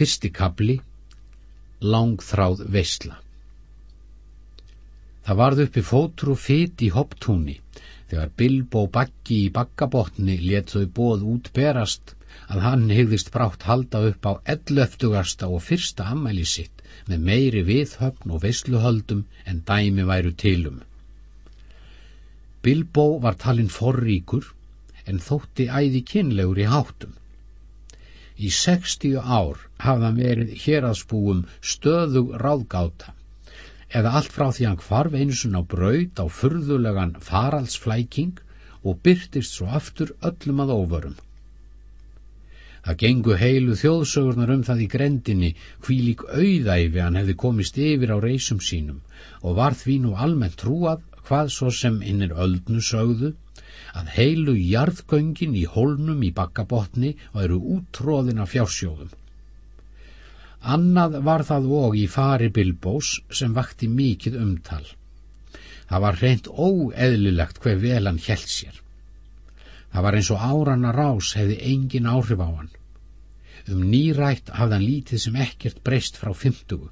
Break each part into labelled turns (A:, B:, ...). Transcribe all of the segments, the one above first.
A: Fyrsti kapli Langþráð veisla Það varð uppi fótur og fyt í hopptúni þegar Bilbo bakki í bakkabotni let þau bóð út berast að hann hegðist brátt halda upp á ellöftugasta og fyrsta ammæli sitt með meiri viðhöfn og veisluhöldum en dæmi væru tilum. Bilbo var talinn forríkur en þótti æði kynlegur í háttum. Í 60 ár hafða verið héraðsbúum stöðug ráðgáta eða allt frá því hann hvarf einsun á braut á furðulegan faraldsflæking og byrtist svo aftur öllum að óvörum. Það gengu heilu þjóðsögurnar um það í grendinni hví lík auðæfi hann hefði komist yfir á reysum sínum og var því nú almennt trúað hvað svo sem innir öldnu sögðu að heilu jarðgöngin í hólnum í bakkabotni eru útróðin af fjársjóðum. Annað var það og í fari Bilbós sem vakti mikið umtal. Það var reynd óeðlilegt hver vel hann held sér. Það var eins og árana rás hefði engin áhrif á hann. Um nýrætt hafði hann lítið sem ekkert breyst frá fymtugu.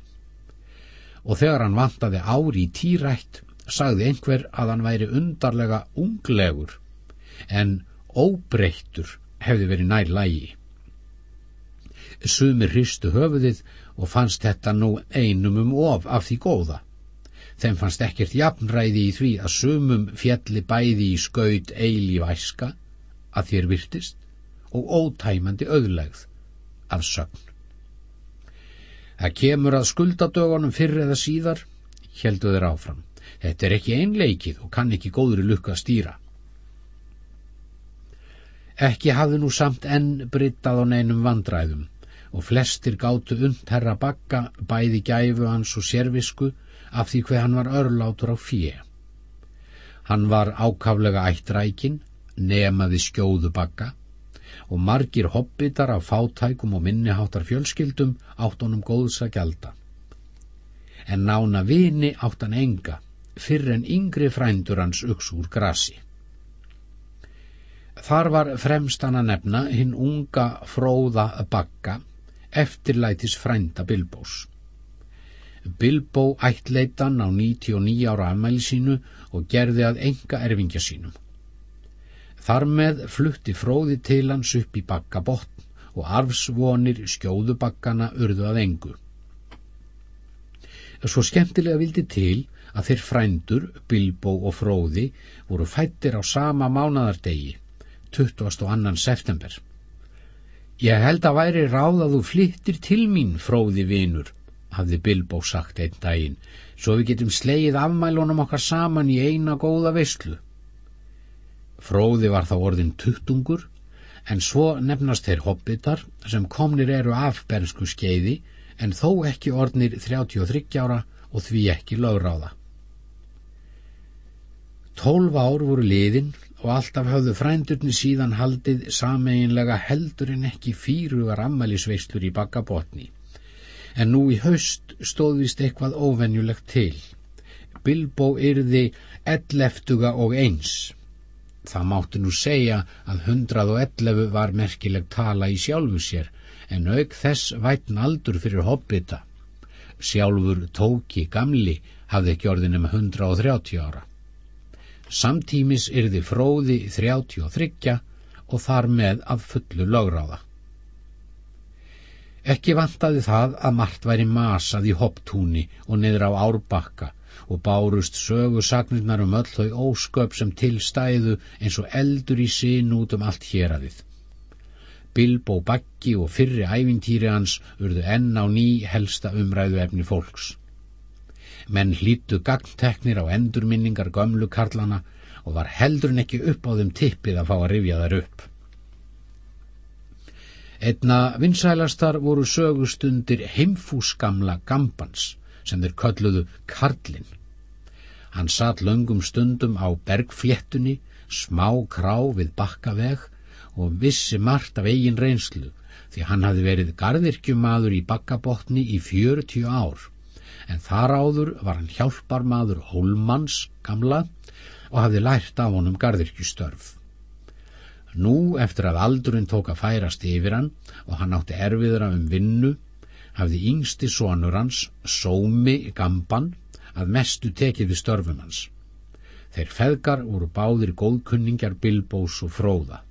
A: Og þegar hann vantaði ári í tírætt sagði einhver að hann væri undarlega unglegur en óbreyttur hefði verið nær lægi. Sumir hristu höfuðið og fannst þetta nú einum um of af því góða. Þeim fannst ekkert jafnræði í því að sumum fjalli bæði í skaut eilí væska að þér virtist og ótæmandi auðlegð af sögn. Það kemur að skuldadögunum fyrr eða síðar, heldu þeir áfram. Þetta er ekki einleikið og kann ekki góður lukka að stýra. Ekki hafði nú samt enn brittað á neinum vandræðum og flestir gáttu und herra bakka bæði gæfu hans og sérvisku af því hver hann var örlátur á fjö. Hann var ákaflega ættrækin, nemaði skjóðu bakka og margir hobbitar af fátækum og minniháttar fjölskyldum átt honum góðs að gjalda. En nána vini átt hann enga, fyrr en yngri frændur hans uks úr grasi. Þar var fremstan að nefna hinn unga fróða bakka eftirlætis frænda Bilbós. Bilbó ættleitan á 99 ára afmæli sínu og gerði að enga erfingja sínum. Þar með flutti fróði til hans upp í bakkabotn og arfsvonir skjóðubakkana urðu að engu. Svo skemmtilega vildi til að þeir frændur, Bilbó og fróði voru fættir á sama mánadardegi 22. september. Ég held að væri ráð að þú flyttir til mín, fróði vinur, hafði Bilbo sagt einn daginn, svo við getum sleið afmælunum okkar saman í eina góða veistlu. Fróði var þá orðin tuttungur, en svo nefnast þeir hobbitar sem komnir eru af bernsku skeiði, en þó ekki orðnir 33 ára og því ekki lögráða. Tólf ár voru liðin og alltaf hafðu frændurni síðan haldið sameinlega heldur en ekki fýrugar ammælisveislur í bakkabotni. En nú í haust stóðvist eitthvað óvenjulegt til. Bilbo yrði elleftuga og eins. Það máttu nú segja að hundrað og ellefu var merkileg tala í sjálfu sér, en auk þess vætn aldur fyrir hobbita. Sjálfur tóki gamli hafði ekki orðin um hundra og þrjátti ára. Samtímis yrði fróði 33 og þar með að fullu lögráða. Ekki vantaði það að margt væri masað í hopptúni og niður á árbakka og bárust sögu sagnirnar um öll þau ósköp sem tilstæðu eins og eldur í sín út um allt héradið. Bilbo Baggi og fyrri ævintýri hans urðu enn á ný helsta umræðu efni fólks menn hlýttu gagnteknir á endurminningar gömlu karlana og var heldur en ekki upp á þeim tippið að fá að rifja þær upp. Einna vinsælastar voru sögustundir heimfúsgamla gambans sem þeir kölluðu Karlin. Hann satt löngum stundum á bergfléttunni, smá krá við bakkaveg og vissi margt af eigin reynslu því hann hafi verið gardirkjumadur í bakkabotni í fjörutjú ár en þar áður var hann hjálparmadur Hólmanns gamla og hafði lært af honum gardirkjustörf. Nú, eftir að aldurinn tók að færast yfir hann og hann átti erfiðra um vinnu, hafði yngsti sonur hans, Sómi Gamban, að mestu tekið við störfum hans. Þeir feðgar voru báðir góðkunningjar Bilbós og Fróða.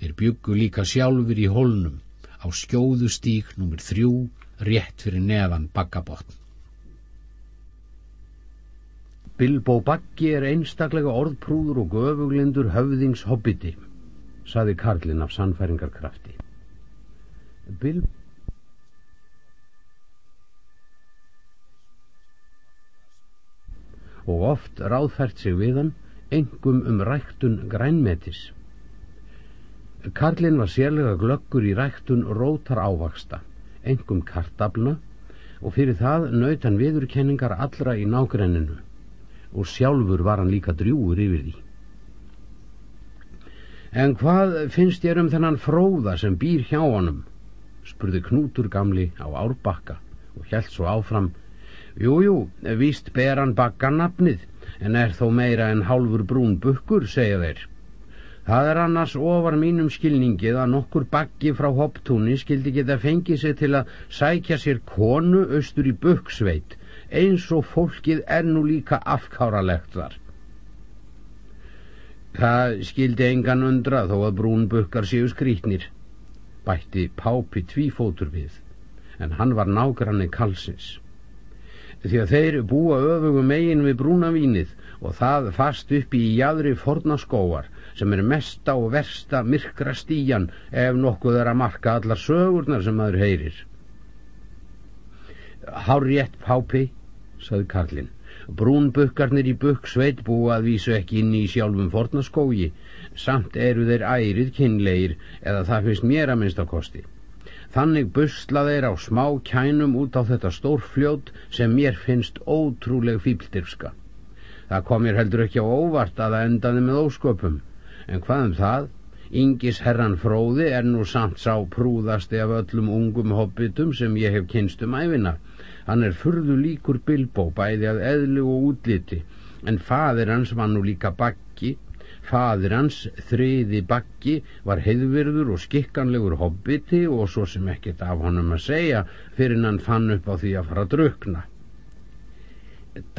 A: Þeir byggu líka sjálfur í holnum á skjóðu stík numur þrjú rétt fyrir neðan bakkabotn.
B: Bilbo Baggi er einstaklega orðprúður og göfuglindur höfðings hobbiti, saði Karlin af sannfæringarkrafti. Bilbo og oft ráðfært sig við hann engum um ræktun grænmetis. Karlinn var sérlega glöggur í ræktun rótar ávaksta, engum kartablna og fyrir það naut hann viðurkenningar allra í nágrenninu og sjálfur var hann líka drjúur yfir því. En hvað finnst ég um þennan fróða sem býr hjá honum? spurði Knútur gamli á árbakka og helt svo áfram Jújú, jú, víst ber hann bakkanapnið, en er þó meira en hálfur brún bukkur, segja þeir. Það er annars ofar mínum skilningið að nokkur bakki frá hopptúni skildi geta fengið sig til að sækja sér konu austur í bukksveit, eins og fólkið nú líka afkáralegt þar. Það skildi engan undra þó að brún bukkar séu skrítnir, bætti Pápi tvífótur við, en hann var nágranni kalsins því að þeir búa öfugum megin við brúnavínið og það fast upp í jæðri fornaskóar sem er mesta og versta myrkra stíjan ef nokkuð er að marka allar sögurnar sem maður heyrir. Hárjétt pápi, saði Karlinn, brúnbukkarnir í bukksveit búa að vísu ekki inn í sjálfum fornaskógi, samt eru þeir ærið kynleir eða það finnst mér að minnst á kosti. Þannig busla þeir á smá kænum út á þetta stórfljót sem mér finnst ótrúleg fíldirfska. Það kom mér heldur ekki á óvart að það endaði með ósköpum, en hvað um það? Ingis herran fróði er nú samt sá prúðasti af öllum ungum hobbitum sem ég hef kynst um æfina. Hann er furðu líkur bilbó bæði að eðlu og útliti, en fadir hans var nú líka bakki Fadir hans, þriði bakki, var heiðvirður og skikkanlegur hobbiti og svo sem ekkert af honum að segja fyrir hann fann upp á því að fara að drukna.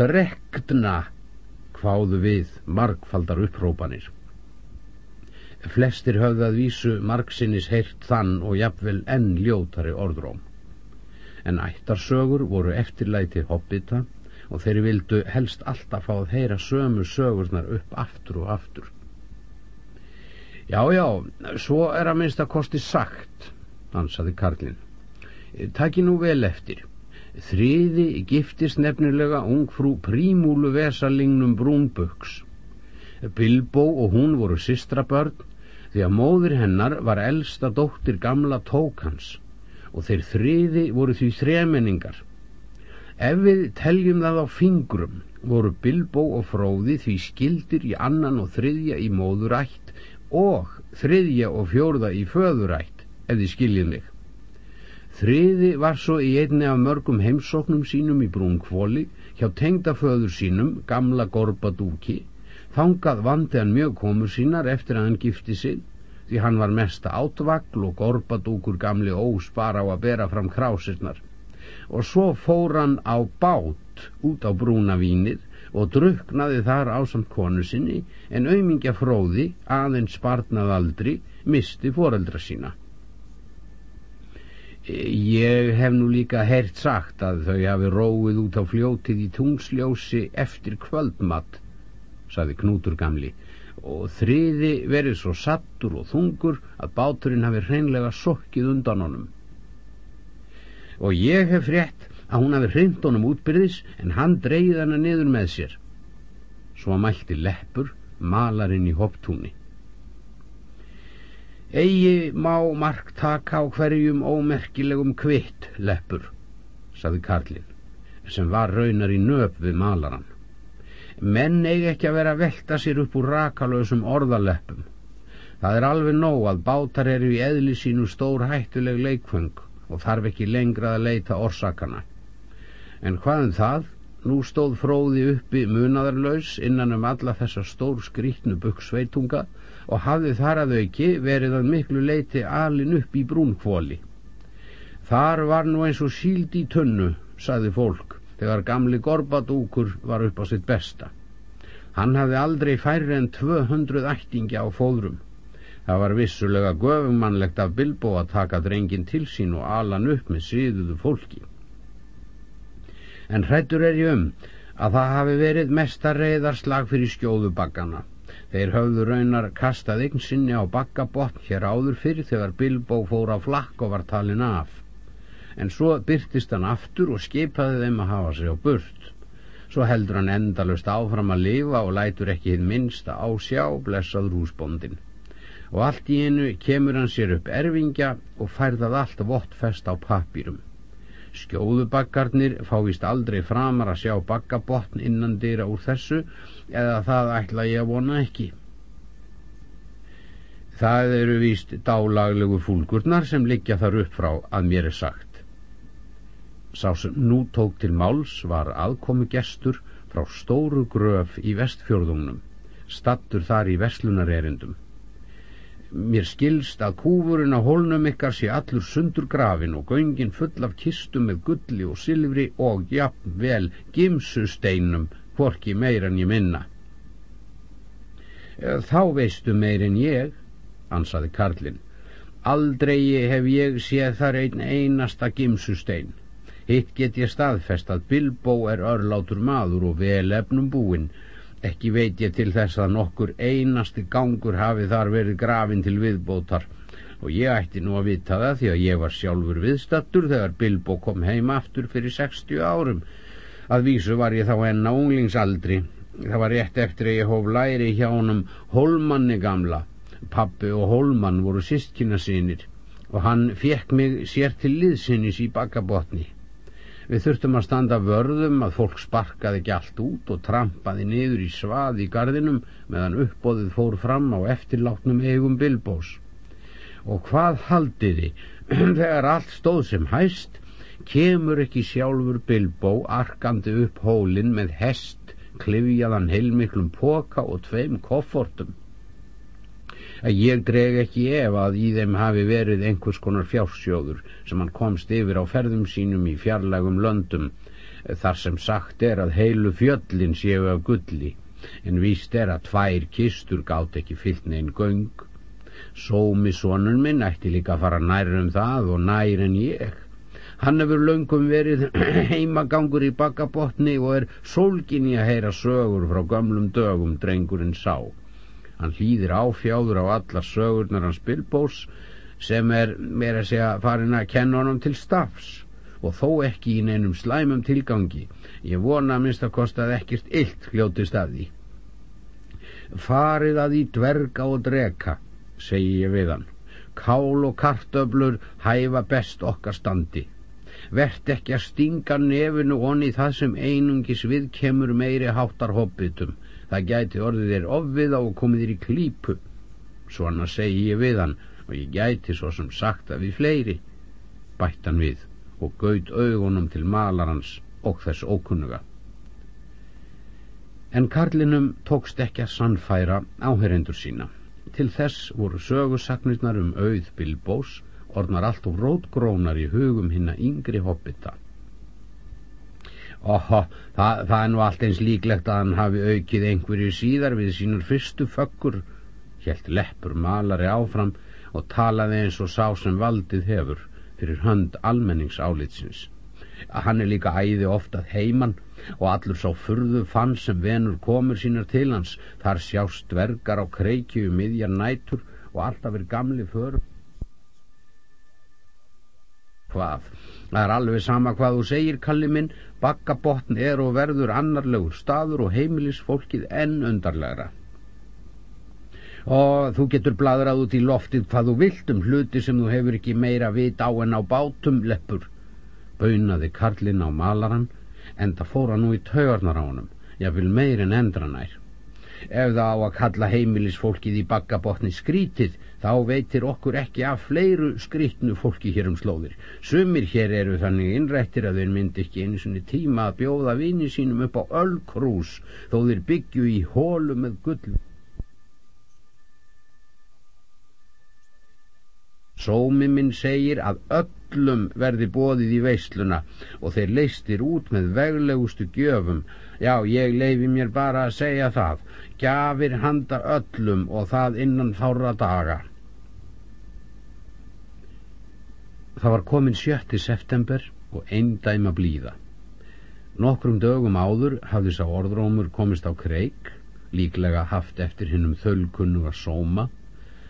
B: Drekna, hváðu við, margfaldar upprópanir. Flestir höfðu að vísu margsinnis heyrt þann og jafnvel enn ljótari orðróm. En ættarsögur voru eftirlæti hobbita og þeir vildu helst alltaf fá að heyra sömu sögurnar upp aftur og aftur. Já, já, svo er að minnst að kosti sagt, ansaði Karlin. Takki nú vel eftir. Þriði giftist nefnilega ungfrú prímúlu vesalingnum Brúnböks. Bilbo og hún voru sistrabörn því að móður hennar var elsta dóttir gamla tókans og þeir þriði voru því þremenningar. Ef við teljum það á fingrum voru Bilbo og Fróði því skildir í annan og þriðja í móðurætt og þriðja og fjórða í föðurætt ef þið skiljið mig. Þriði var svo í einni af mörgum heimsóknum sínum í brúnkvóli hjá tengdaföður sínum, gamla Gorbadúki, þangað vandi hann mjög komur sínar eftir að hann gifti sig, því hann var mesta átvagl og Gorbadúkur gamli óspar á að bera fram krásirnar. Og svo fór hann á bát út á brúnavínið og druknaði þar ásamt konu sinni en auðmingja fróði aðeins sparnað aldri misti foreldra sína. Ég hef nú líka hert sagt að þau hafi róið út á fljótið í tungsljósi eftir kvöldmatt, saði Knútur gamli, og þriði verið svo sattur og þungur að báturinn hafi hreinlega sokkið undan honum. Og ég hef frétt að hún hafi hreint honum útbyrðis en hann dreyði hana niður með sér. Svo mælti leppur malarinn í hopptúni. Egi má mark taka á hverjum ómerkilegum kvitt, leppur, saði Karlin, sem var raunar í nöp við malaran. Menn eigi ekki að vera að velta sér upp úr rakalösum orðaleppum. Það er alveg nóg að bátar eru í eðli sínu stór hættuleg leikfeng og þarf ekki lengra að leita orsakana. En hvað um það? Nú stóð fróði uppi munadarlaus innan um alla þessa stór skrítnu bukksveitunga og hafði þar að auki verið að miklu leiti alin upp í brúnkvóli. Þar var nú eins og síld í tunnu, saði fólk, þegar gamli Gorbadúkur var upp á sitt besta. Hann hafði aldrei færri en 200 ættingi á fóðrum. Það var vissulega göfumannlegt af Bilbo að taka drengin til sín og alan upp með síðuðu fólki. En hrættur er ég um að það hafi verið mesta reyðarslag fyrir skjóðubaggana. Þeir höfðu raunar kastað eign sinni á baggabotn hér áður fyrir þegar Bilbo fór á flakk og var talin af en svo byrtist hann aftur og skipaði þeim að hafa sig á burt. Svo heldur hann endalust áfram að lifa og lætur ekki hinn minnsta á sjá blessað rúsbóndin. Og allt í einu kemur hann sér upp erfingja og færðað allt vottfest á papýrum. Skjóðubaggarnir fávist aldrei framar að sjá baggabotn innan dýra úr þessu eða það ætla ég að vona ekki. Það eru víst dálaglegu fúlgurnar sem liggja þar upp frá að mér er sagt. Sá sem nú tók til máls var aðkomu gestur frá stóru gröf í vestfjörðungnum, stattur þar í vestlunarerindum. Mér skilst að kúfurinn á hólnum ykkar sé allur sundur grafin og göngin full af kistum með gulli og silfri og jafn vel gimsusteinum, hvorki meir en ég minna. Þá veistu meir en ég, ansaði Karlinn. Aldrei hef ég séð þar einn einasta gimsustein. Hitt get ég staðfest að Bilbo er örlátur maður og vel efnum búinn. Ekki veit ég til þess að nokkur einasti gangur hafi þar verið grafin til viðbótar og ég ætti nú að vita það því að ég var sjálfur viðstattur þegar Bilbo kom heim aftur fyrir 60 árum. Að vísu var ég þá enna unglingsaldri. Það var rétt eftir að ég hóf læri hjá honum Holmanni gamla. Pappi og Holmann voru sístkina sínir og hann fekk mig sér til liðsinnis í bakabotni. Við þurftum að standa vörðum að fólk sparkaði ekki allt út og trampaði niður í svað í gardinum meðan uppbóðið fór fram á eftirlátnum eigum bilbós. Og hvað haldiði, þegar allt stóð sem hæst, kemur ekki sjálfur bilbó arkandi upp hólinn með hest, klifjaðan heilmiklum póka og tveim koffortum að ég dreg ekki ef að í þeim hafi verið einhvers konar fjársjóður sem hann komst yfir á ferðum sínum í fjarlægum löndum þar sem sagt er að heilu fjöllin séu af gulli en víst er að tvær kistur gátt ekki fyllt neinn göng. Sómi sonun minn ætti líka að fara nær um það og nær en ég. Hann hefur löngum verið heimagangur í bakkabotni og er sólgin í að heyra sögur frá gömlum dögum drengurinn sá hann hlýðir áfjáður á allar sögurnar hans Bilbós sem er meira að segja farin að kenna honum til stafs. Og þó ekki í neinum slæmum tilgangi. Ég vona að minnst að kosta ekkert illt hljótist af því. Farið að í dverga og dreka segi ég við hann. Kál og kartöblur hæfa best okkar standi. Verðt ekki að stinga nefinu onni það sem einungis við kemur meiri háttar hobbitum það gæti orðið þér ofviða og komið þér í klípu. Svona segi ég við hann og ég gæti svo sem sagt að við fleiri bættan við og gaut augunum til malarans og þess ókunnuga. En Karlinum tókst ekki að sannfæra áherendur sína. Til þess voru sögusagnirnar um auð Bilbós orðnar allt og rótgrónar í hugum hinna yngri hobbita Oho, það, það er nú allt eins líklegt að hann hafi aukið einhverju síðar við sínur fyrstu föggur, helt leppur malari áfram og talaði eins og sá sem valdið hefur fyrir hönd almenningsálitsins. Hann er líka æði oftað heimann og allur sá furðu fann sem venur komur sínar til hans, þar sjást dvergar á kreikju um miðjar nætur og alltaf er gamli för. Hvað? Það er alveg sama hvað þú segir, kalli minn, bakkabotn er og verður annarlegur staður og heimilisfólkið enn undarlegra. Og þú getur bladrað út í loftið hvað þú vilt um hluti sem þú hefur ekki meira vit á en á bátum leppur. Baunaði karlinn á malaran, en það fóra nú í taugarnar á honum, ég vil meir en endranær. Ef það á að kalla heimilisfólkið í bakkabotni skrítið, þá veitir okkur ekki af fleiru skrítnu fólki hér um slóðir. Sumir hér eru þannig innrættir að þeir myndi ekki einu svonni tíma að bjóða vini sínum upp á öllkrús, þó þeir byggju í hólu með gull. Sómi minn segir að öll öllum verði bóðið í veisluna og þeir leistir út með veglegustu gjöfum. Já, ég leifi mér bara að segja það. Gjafir handa öllum og það innan fára daga. Það var komin 7. september og einn dæma blíða. Nokkrum dögum áður hafði sá orðrómur komist á kreik, líklega haft eftir hinnum þölkunnu að sóma,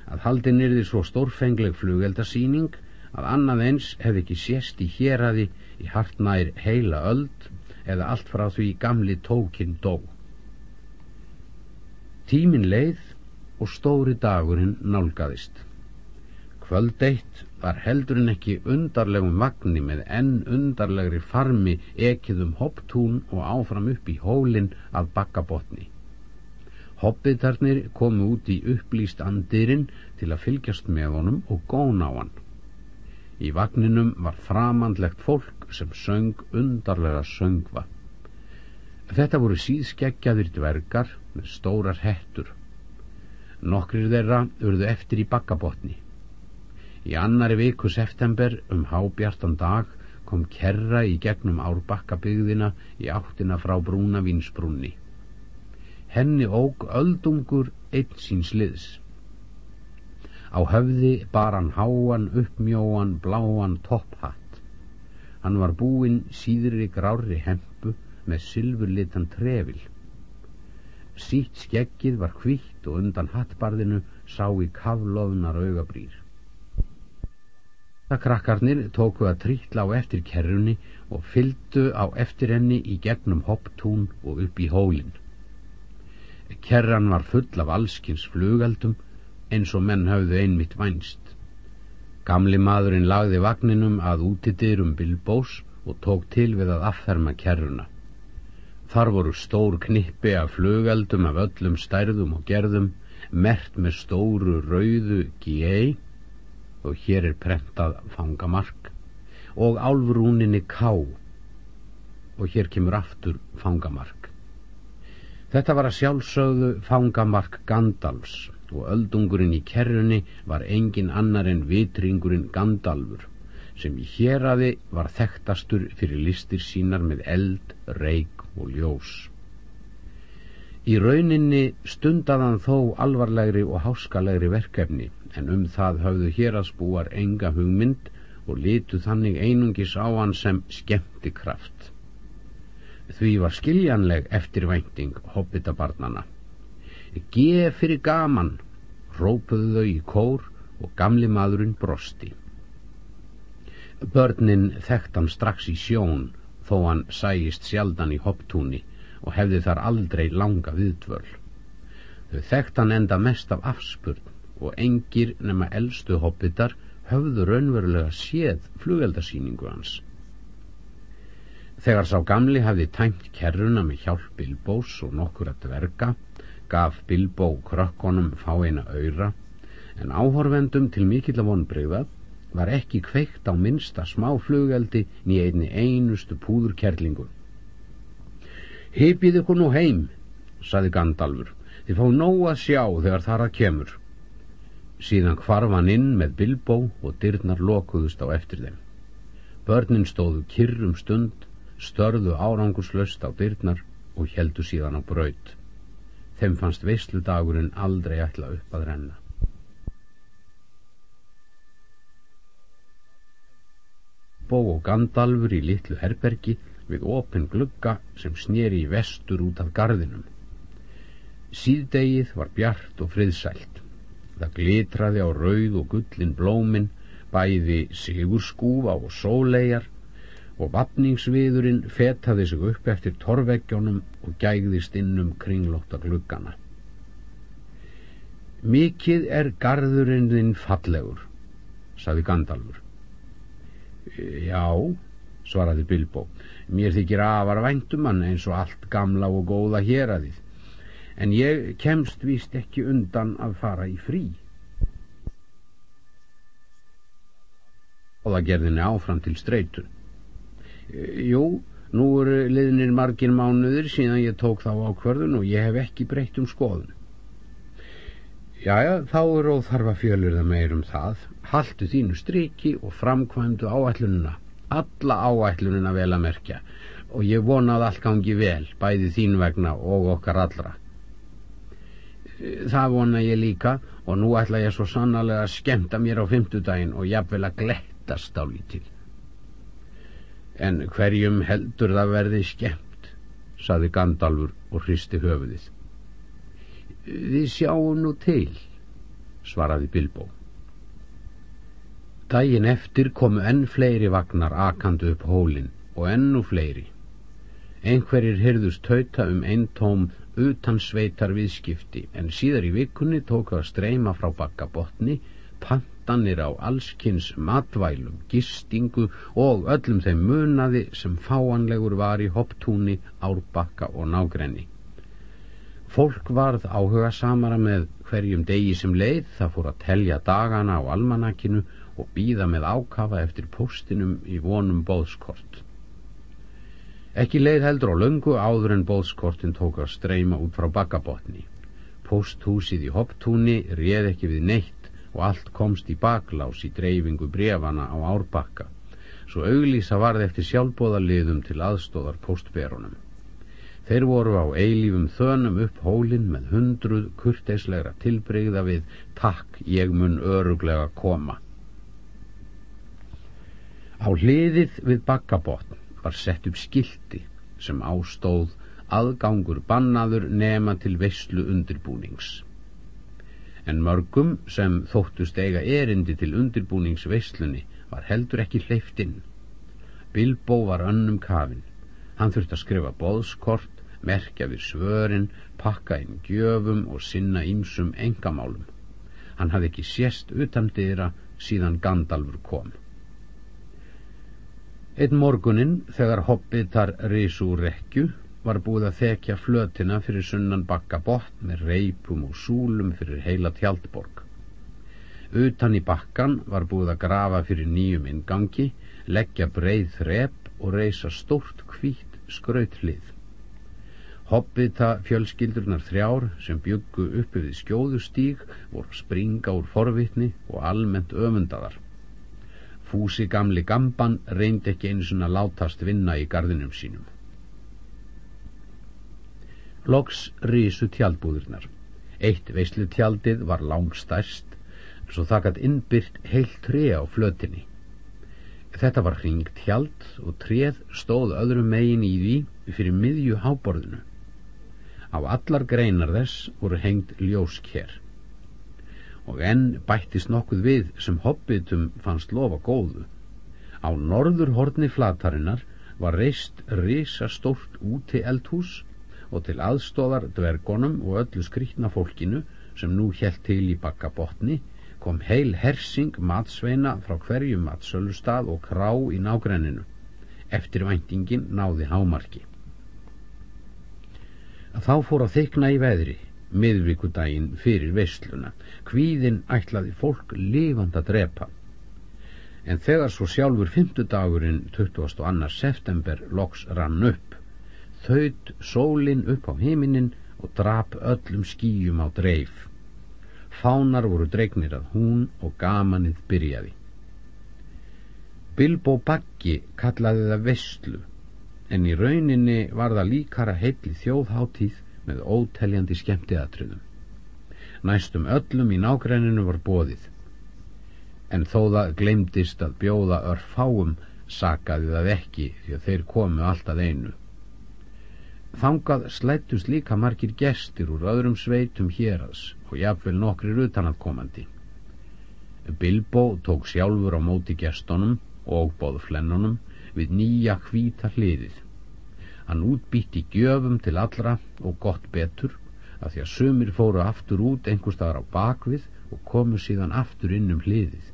B: að haldin yrði svo stórfengleg flugeldasýning að annað eins hefði ekki sést í héræði í hartnær heila öld eða allt frá því gamli tókinn dó. Tímin leið og stóri dagurinn nálgæðist. Kvöldeitt var heldurinn ekki undarlegum vagnni með enn undarlegri farmi ekiðum hopptún og áfram upp í hólinn að bakkabotni. Hoppitarnir komu út í upplýst andirinn til að fylgjast með honum og góna á hann. Í vagninum var framandlegt fólk sem söng undarlega söngva. Þetta voru síðskeggjaðir dvergar með stórar hettur. Nokkrir þeirra urðu eftir í bakkabotni. Í annari viku september um hábjartan dag kom kerra í gegnum árbakkabyggðina í áttina frá brúna vinsbrúnni. Henni óg öldungur einn síns liðs. Á höfði bar hann háan, uppmjóan, bláan topphatt. Hann var búinn síðri grári hempu með sylfurlitan trefil. Sýtt skeggið var hvitt og undan hattbarðinu sá í kavlofnar augabrýr. Það krakkarnir tóku að trítla á eftir kerrunni og fyldu á eftir henni í gegnum hopptún og upp í hólinn. Kerran var full af allskins flugaldum eins og menn hafðu einmitt vænst. Gamli maðurinn lagði vagninum að útidyrum Bilbós og tók til við að afferma kerruna. Þar voru stór knippi af flugaldum af öllum stærðum og gerðum, mert með stóru rauðu G.A og hér er prentað fangamark og álfrúninni K og hér kemur aftur fangamark þetta var að sjálfsögðu fangamark Gandalfs og öldungurinn í kerrunni var engin annar en vitringurinn Gandalfur sem í héraði var þekktastur fyrir listir sínar með eld, reik og ljós Í rauninni stundaðan þó alvarlegri og háskalegri verkefni en um það höfðu hérasbúar enga hugmynd og litu þannig einungis á hann sem skemmti kraft. Því var skiljanleg eftirvænting hobbitabarnana. Geð fyrir gaman, rópuðu þau í kór og gamli maðurinn brosti. Börnin þekkt hann strax í sjón þó hann sæist sjaldan í hopptúni og hefði þar aldrei langa viðtvöl. Þau þekkt hann enda mest af afspurn og engir nema eldstu hoppitar höfðu raunverulega séð flugeldasýningu hans. Þegar sá gamli hafði tæmt kerruna með hjálp Bilbós og nokkur að dverga, gaf Bilbó krökkonum fá eina öyra, en áhorfendum til mikill af vonbreyða var ekki kveikt á minsta smá flugeldi ný einni einustu púðurkerlingu. Hypið ykkur nú heim, saði Gandalfur, þið fá nóg að sjá þegar þar að kemur. Síðan kvarfan inn með Bilbó og dyrnar lokuðust á eftir þeim. Börnin stóðu kyrrum stund, störðu árangurslaust á dyrnar og heldu síðan á braut. Þeim fannst veisludagurinn aldrei ætla upp að renna. Bó og Gandalfur í litlu herbergi við opin glugga sem snýri í vestur út af gardinum. Síðdegið var bjart og friðsælt. Það glitraði á rauð og gullin blómin, bæði sigurskúfa og sólegar og vapningsviðurinn fetaði sig upp eftir torveggjónum og gægðist innum kringlóta gluggana. Mikið er garðurinn þinn fallegur, saði Gandalfur. Já, svaraði Bilbo, mér þykir afar væntumann eins og allt gamla og góða hér að þið en ég kemst víst ekki undan að fara í frí. Og það gerðinni áfram til streytu. Jú, nú eru liðnir margir mánuðir síðan ég tók þá ákvörðun og ég hef ekki breytt um skoðun. Jæja, þá er óþarfa fjölur það meir um það. Haldu þínu striki og framkvæmdu áætlununa. Alla áætlununa vel að merkja og ég vona að allt gangi vel, bæði þín vegna og okkar allra. Það vona ég líka og nú ætla ég svo sannarlega að skemta mér á fymtudaginn og jafnvel að glettast á lítil. En hverjum heldur það verði skemmt, saði Gandalfur og hristi höfuðið. Við sjáum nú til, svaraði Bilbo. Dægin eftir komu enn fleiri vagnar akandu upp hólinn og ennu fleiri. Einhverjir hyrðust tauta um einn tóm utan sveitar viðskipti en síðar í vikunni tók að streyma frá bakkabotni pantanir á allskins matvælum, gistingu og öllum þeim munaði sem fáanlegur var í hopptúni, árbakka og nágrenni. Fólk varð áhuga samara með hverjum degi sem leið, það fór að telja dagana á almanakinu og býða með ákafa eftir postinum í vonum bóðskort. Ekki leið heldur á löngu áður en bóðskortin tók að streyma út frá bakkabotni. Posthúsið í hopptúni réð ekki við neitt og allt komst í baklás í dreifingu brefana á árbakka, svo auglýsa varð eftir sjálfbóðaliðum til aðstóðar postberunum. Þeir voru á eilífum þönum upp hólinn með hundruð kurteislegra tilbreyða við takk ég mun öruglega koma. Á hliðið við bakkabotn var sett upp skilti sem ástóð aðgangur bannaður nema til veyslu undirbúnings. En mörgum sem þóttust eiga erindi til undirbúningsveyslunni var heldur ekki hleyft inn. Bilbo var önnum kafin. Hann þurfti að skrifa boðskort, merkja við svörin, pakka inn gjöfum og sinna ímsum engamálum. Hann hafði ekki sést utan dýra síðan Gandalfur kom. Einn morgunin, þegar hobbitar risu rekju, var búið að þekja flötina fyrir sunnan bakka botn með reipum og súlum fyrir heila tjaldborg. Utan í bakkan var búið að grafa fyrir nýjum ingangi, leggja breið þrep og reysa stórt hvít skrautlið. Hobbita fjölskyldurnar þrjár sem byggu uppi við skjóðustíg voru springa úr forvitni og almennt öfundaðar. Fúsi gamli gamban reyndi ekki eins og látast vinna í gardinum sínum. Loks risu tjaldbúðurnar. Eitt veislu tjaldið var langstærst, svo gætt innbyrt heilt tré á flötinni. Þetta var hringt tjald og tréð stóð öðrum megin í því fyrir miðju háborðinu. Á allar greinar þess voru hengt ljóskjær og enn bættist nokkuð við sem hobbitum fannst lofa góðu. Á norður horni flatarinnar var reist risa stórt úti eldhús og til aðstóðar dvergonum og öllu skrítna fólkinu sem nú helt til í bakkabotni kom heil hersing matsveina frá hverju matsölustad og krá í nágrenninu. Eftir væntingin náði hámarki. Þá fór að þykna í veðri miðvíkudaginn fyrir veisluna kvíðin ætlaði fólk lifand að drepa en þegar svo sjálfur fymtudagurinn 22. september loks rann upp þaut sólinn upp á heiminin og drap öllum skýjum á dreif fánar voru dregnir að hún og gamanið byrjaði Bilbo Baggi kallaði það vestlu en í rauninni var það líkara heitli þjóðháttíð með óteljandi skemmtiatriðum. Næstum öllum í nákrenninu var bóðið, en þó það glemdist að bjóða örfáum sakaði það ekki því að þeir komu alltaf einu. Þangað slættust líka margir gestir úr öðrum sveitum héras og jafnvel nokkrir utanatkomandi. Bilbo tók sjálfur á móti gestonum og bóðflennunum við nýja hvíta hliðið. Hann útbýtti gjöfum til allra og gott betur að því að sömur fóru aftur út einhver staðar á bakvið og komu síðan aftur inn um hliðið.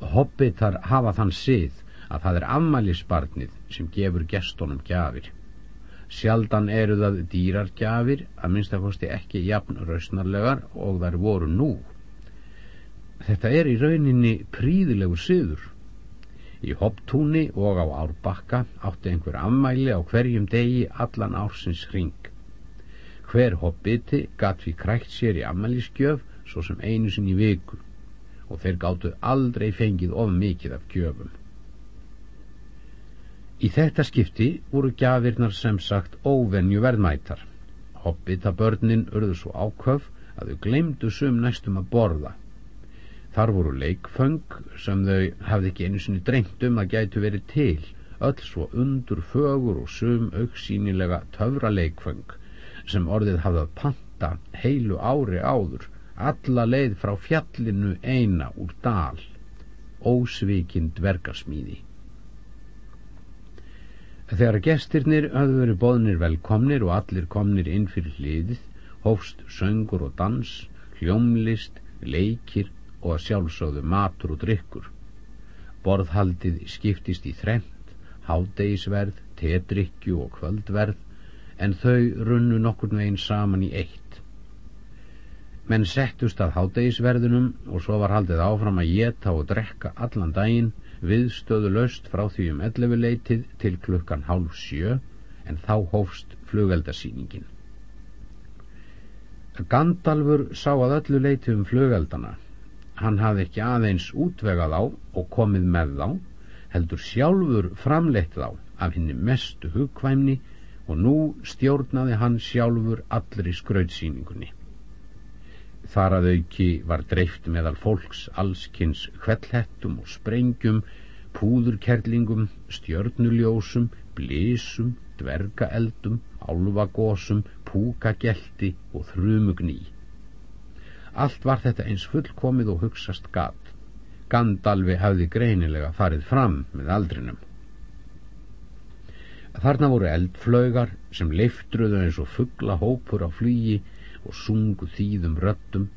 B: Hobbitar hafa þann sið að það er afmælisbarnið sem gefur gestunum gjafir. Sjaldan eru það dýrar gjafir, að minnstakosti ekki jafn rausnarlegar og þær voru nú. Þetta er í rauninni príðilegur siður Í hopptúni og á árbakka átti einhver afmæli á hverjum degi allan ársins hring. Hver hobbiti gatt við krækt sér í ammæliskjöf svo sem einu sinni viku og þeir gáttu aldrei fengið of mikið af gjöfum. Í þetta skipti voru gjafirnar sem sagt óvenju verðmætar. Hobbita börnin urðu svo ákvöf að þau glemdu sum næstum að borða. Þar voru leikföng sem þau hafði ekki einu sinni drengt um að gætu verið til, öll svo undur fögur og sum auksínilega töfra leikföng sem orðið hafði að panta heilu ári áður alla leið frá fjallinu eina úr dal ósvikind verkarsmíði Þegar gestirnir hafðu verið boðnir velkomnir og allir komnir inn fyrir hliðið hófst söngur og dans hljómlist, leikir og að sjálfsögðu matur og drikkur borðhaldið skiptist í þrent hádegisverð, tedrykju og kvöldverð en þau runnu nokkur veginn saman í eitt. Menn settust að hádegisverðunum og svo var haldið áfram að geta og drekka allan daginn viðstöðu löst frá því um ellefuleitið til klukkan hálf sjö en þá hófst flugeldasýningin. Gandalfur sá að öllu leiti um flugeldana. Hann hafði ekki aðeins útvegað á og komið með þá, heldur sjálfur framleitt þá af henni mestu hugkvæmni og nú stjórnaði hann sjálfur allri skrautsýningunni. Þar að auki var dreift meðal fólks allskins hvellhettum og sprengjum, púðurkerlingum, stjörnuljósum, blísum, dvergaeldum, álvagósum, púkagelti og þrumugný. Allt var þetta eins fullkomið og hugsast gat. Gandalfi hafði greinilega farið fram með aldrinum. Þarna voru eldflögar sem leiftruðu eins og fuggla hópur á flýji og sungu þýðum röttum,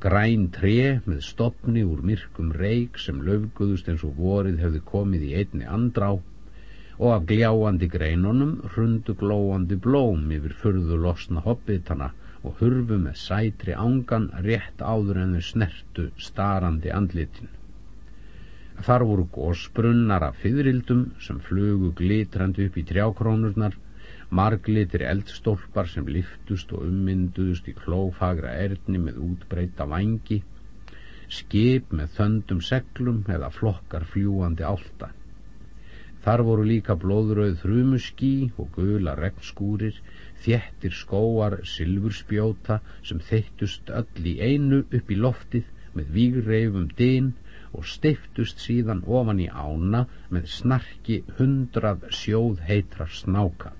B: græn tre með stopni úr myrkum reik sem löfguðust eins og vorið hefði komið í einni andrá og af gljáandi greinunum hrundu glóandi blóm yfir fyrðu losna hobbitana og hurfu með sætri ángan rétt áður en þau snertu starandi andlitin. Þar voru gósbrunnar af fyririldum sem flugu glitrandi upp í trjákrónurnar, marglitir eldstólpar sem liftust og ummynduðust í klófagra erðni með útbreyta vangi, skip með þöndum seglum eða flokkar fljúandi álta. Þar voru líka blóðröð þrumuskí og gula regnskúrir, þjettir skóar silfurspjóta sem þeittust öll í einu upp í loftið með vígreifum dyn og stiftust síðan ofan í ána með snarki hundrað sjóð heitra snáka.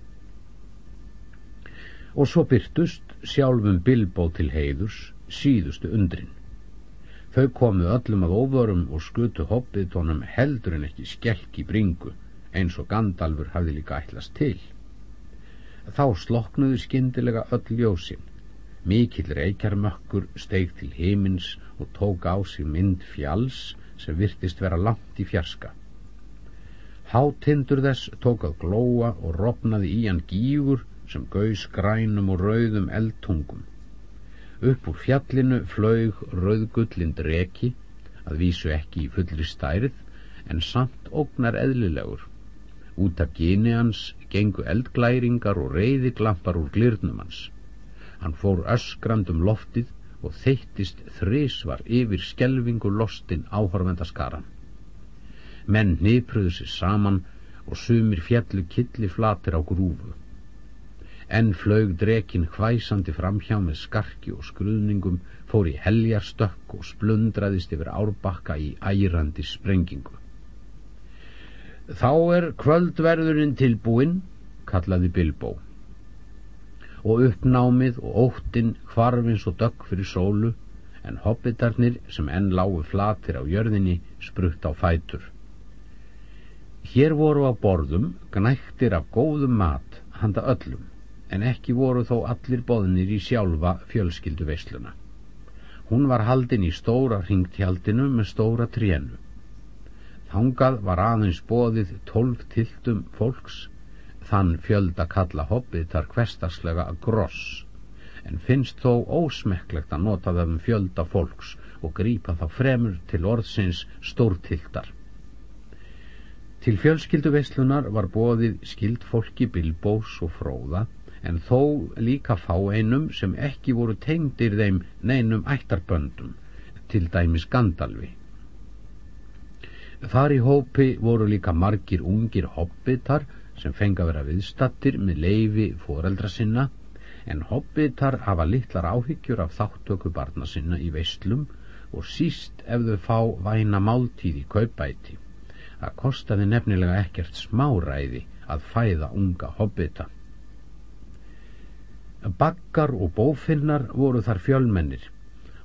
B: Og svo byrtust sjálfum Bilbo til heiðurs síðustu undrin. Þau komu öllum að óvörum og skutu hobbitónum heldur en ekki skelk í bringu eins og Gandalfur hafði líka ætlast til. Þá sloknuðu skindilega öll ljósin. Mikill reykjarmökkur steig til heimins og tók á sig mynd fjalls sem virtist vera langt í fjarska. Hátindur þess tók að glóa og ropnaði í hann gígur sem gaus grænum og rauðum eldtungum. Upp úr fjallinu flög rauðgullind reki, að vísu ekki í fullri stærð, en samt ógnar eðlilegur. Út af gini hans gengu eldglæringar og reyðiglampar úr glirnum hans. Hann fór öskrand um loftið og þeittist þrísvar yfir skelvingu lostin áhorvendaskaran. Menn nýpruðu sér saman og sumir fjallu killi flatir á grúfu. Enn flög drekin hvæsandi framhjá með skarki og skruðningum, fór í heljarstökk og splundraðist yfir árbakka í ærandi sprengingu. Þá er kvöldverðurinn tilbúinn, kallaði Bilbo og uppnámið og óttinn hvarfins og dögg fyrir sólu en hobbitarnir sem enn lágu flatir á jörðinni sprutt á fætur. Hér voru á borðum gnæktir af góðum mat handa öllum en ekki voru þó allir boðnir í sjálfa fjölskyldu veisluna. Hún var haldin í stóra ringtjaldinu með stóra trénu. Þangað var aðeins boðið tólf tiltum fólks þann fjölda kalla hobbitar hverstagslega gross en finnst þó ósmekklegt að nota það um fjölda fólks og grípa þá fremur til orðsins stórtildar. Til fjölskyldu veislunar var bóðið skild fólki Bilbós og Fróða en þó líka fá einum sem ekki voru tengdir þeim neinum ættarböndum, til dæmis Gandalfi. Þar í hópi voru líka margir ungir hobbitar sem fengi að vera viðstattir með leifi foreldra sinna, en hobbitar hafa litlar áhyggjur af þáttöku barna sinna í veislum og síst ef þau fá væna máltíð í kaupæti. Það kostaði nefnilega ekkert smáræði að fæða unga hobbita. Bakkar og bófinnar voru þar fjölmennir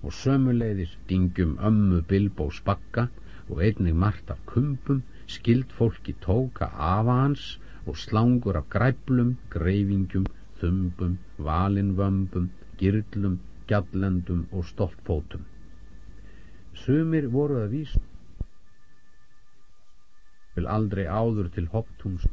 B: og sömuleiðis dingjum ömmu Bilbós bakka og einnig margt af kumpum skild fólki tóka afa hans og slangur af græplum, greifingjum, þumbum, valinvömbum, girlum, gjallendum og stoltfótum. Sumir voru að vísa vil aldrei áður til hopptúns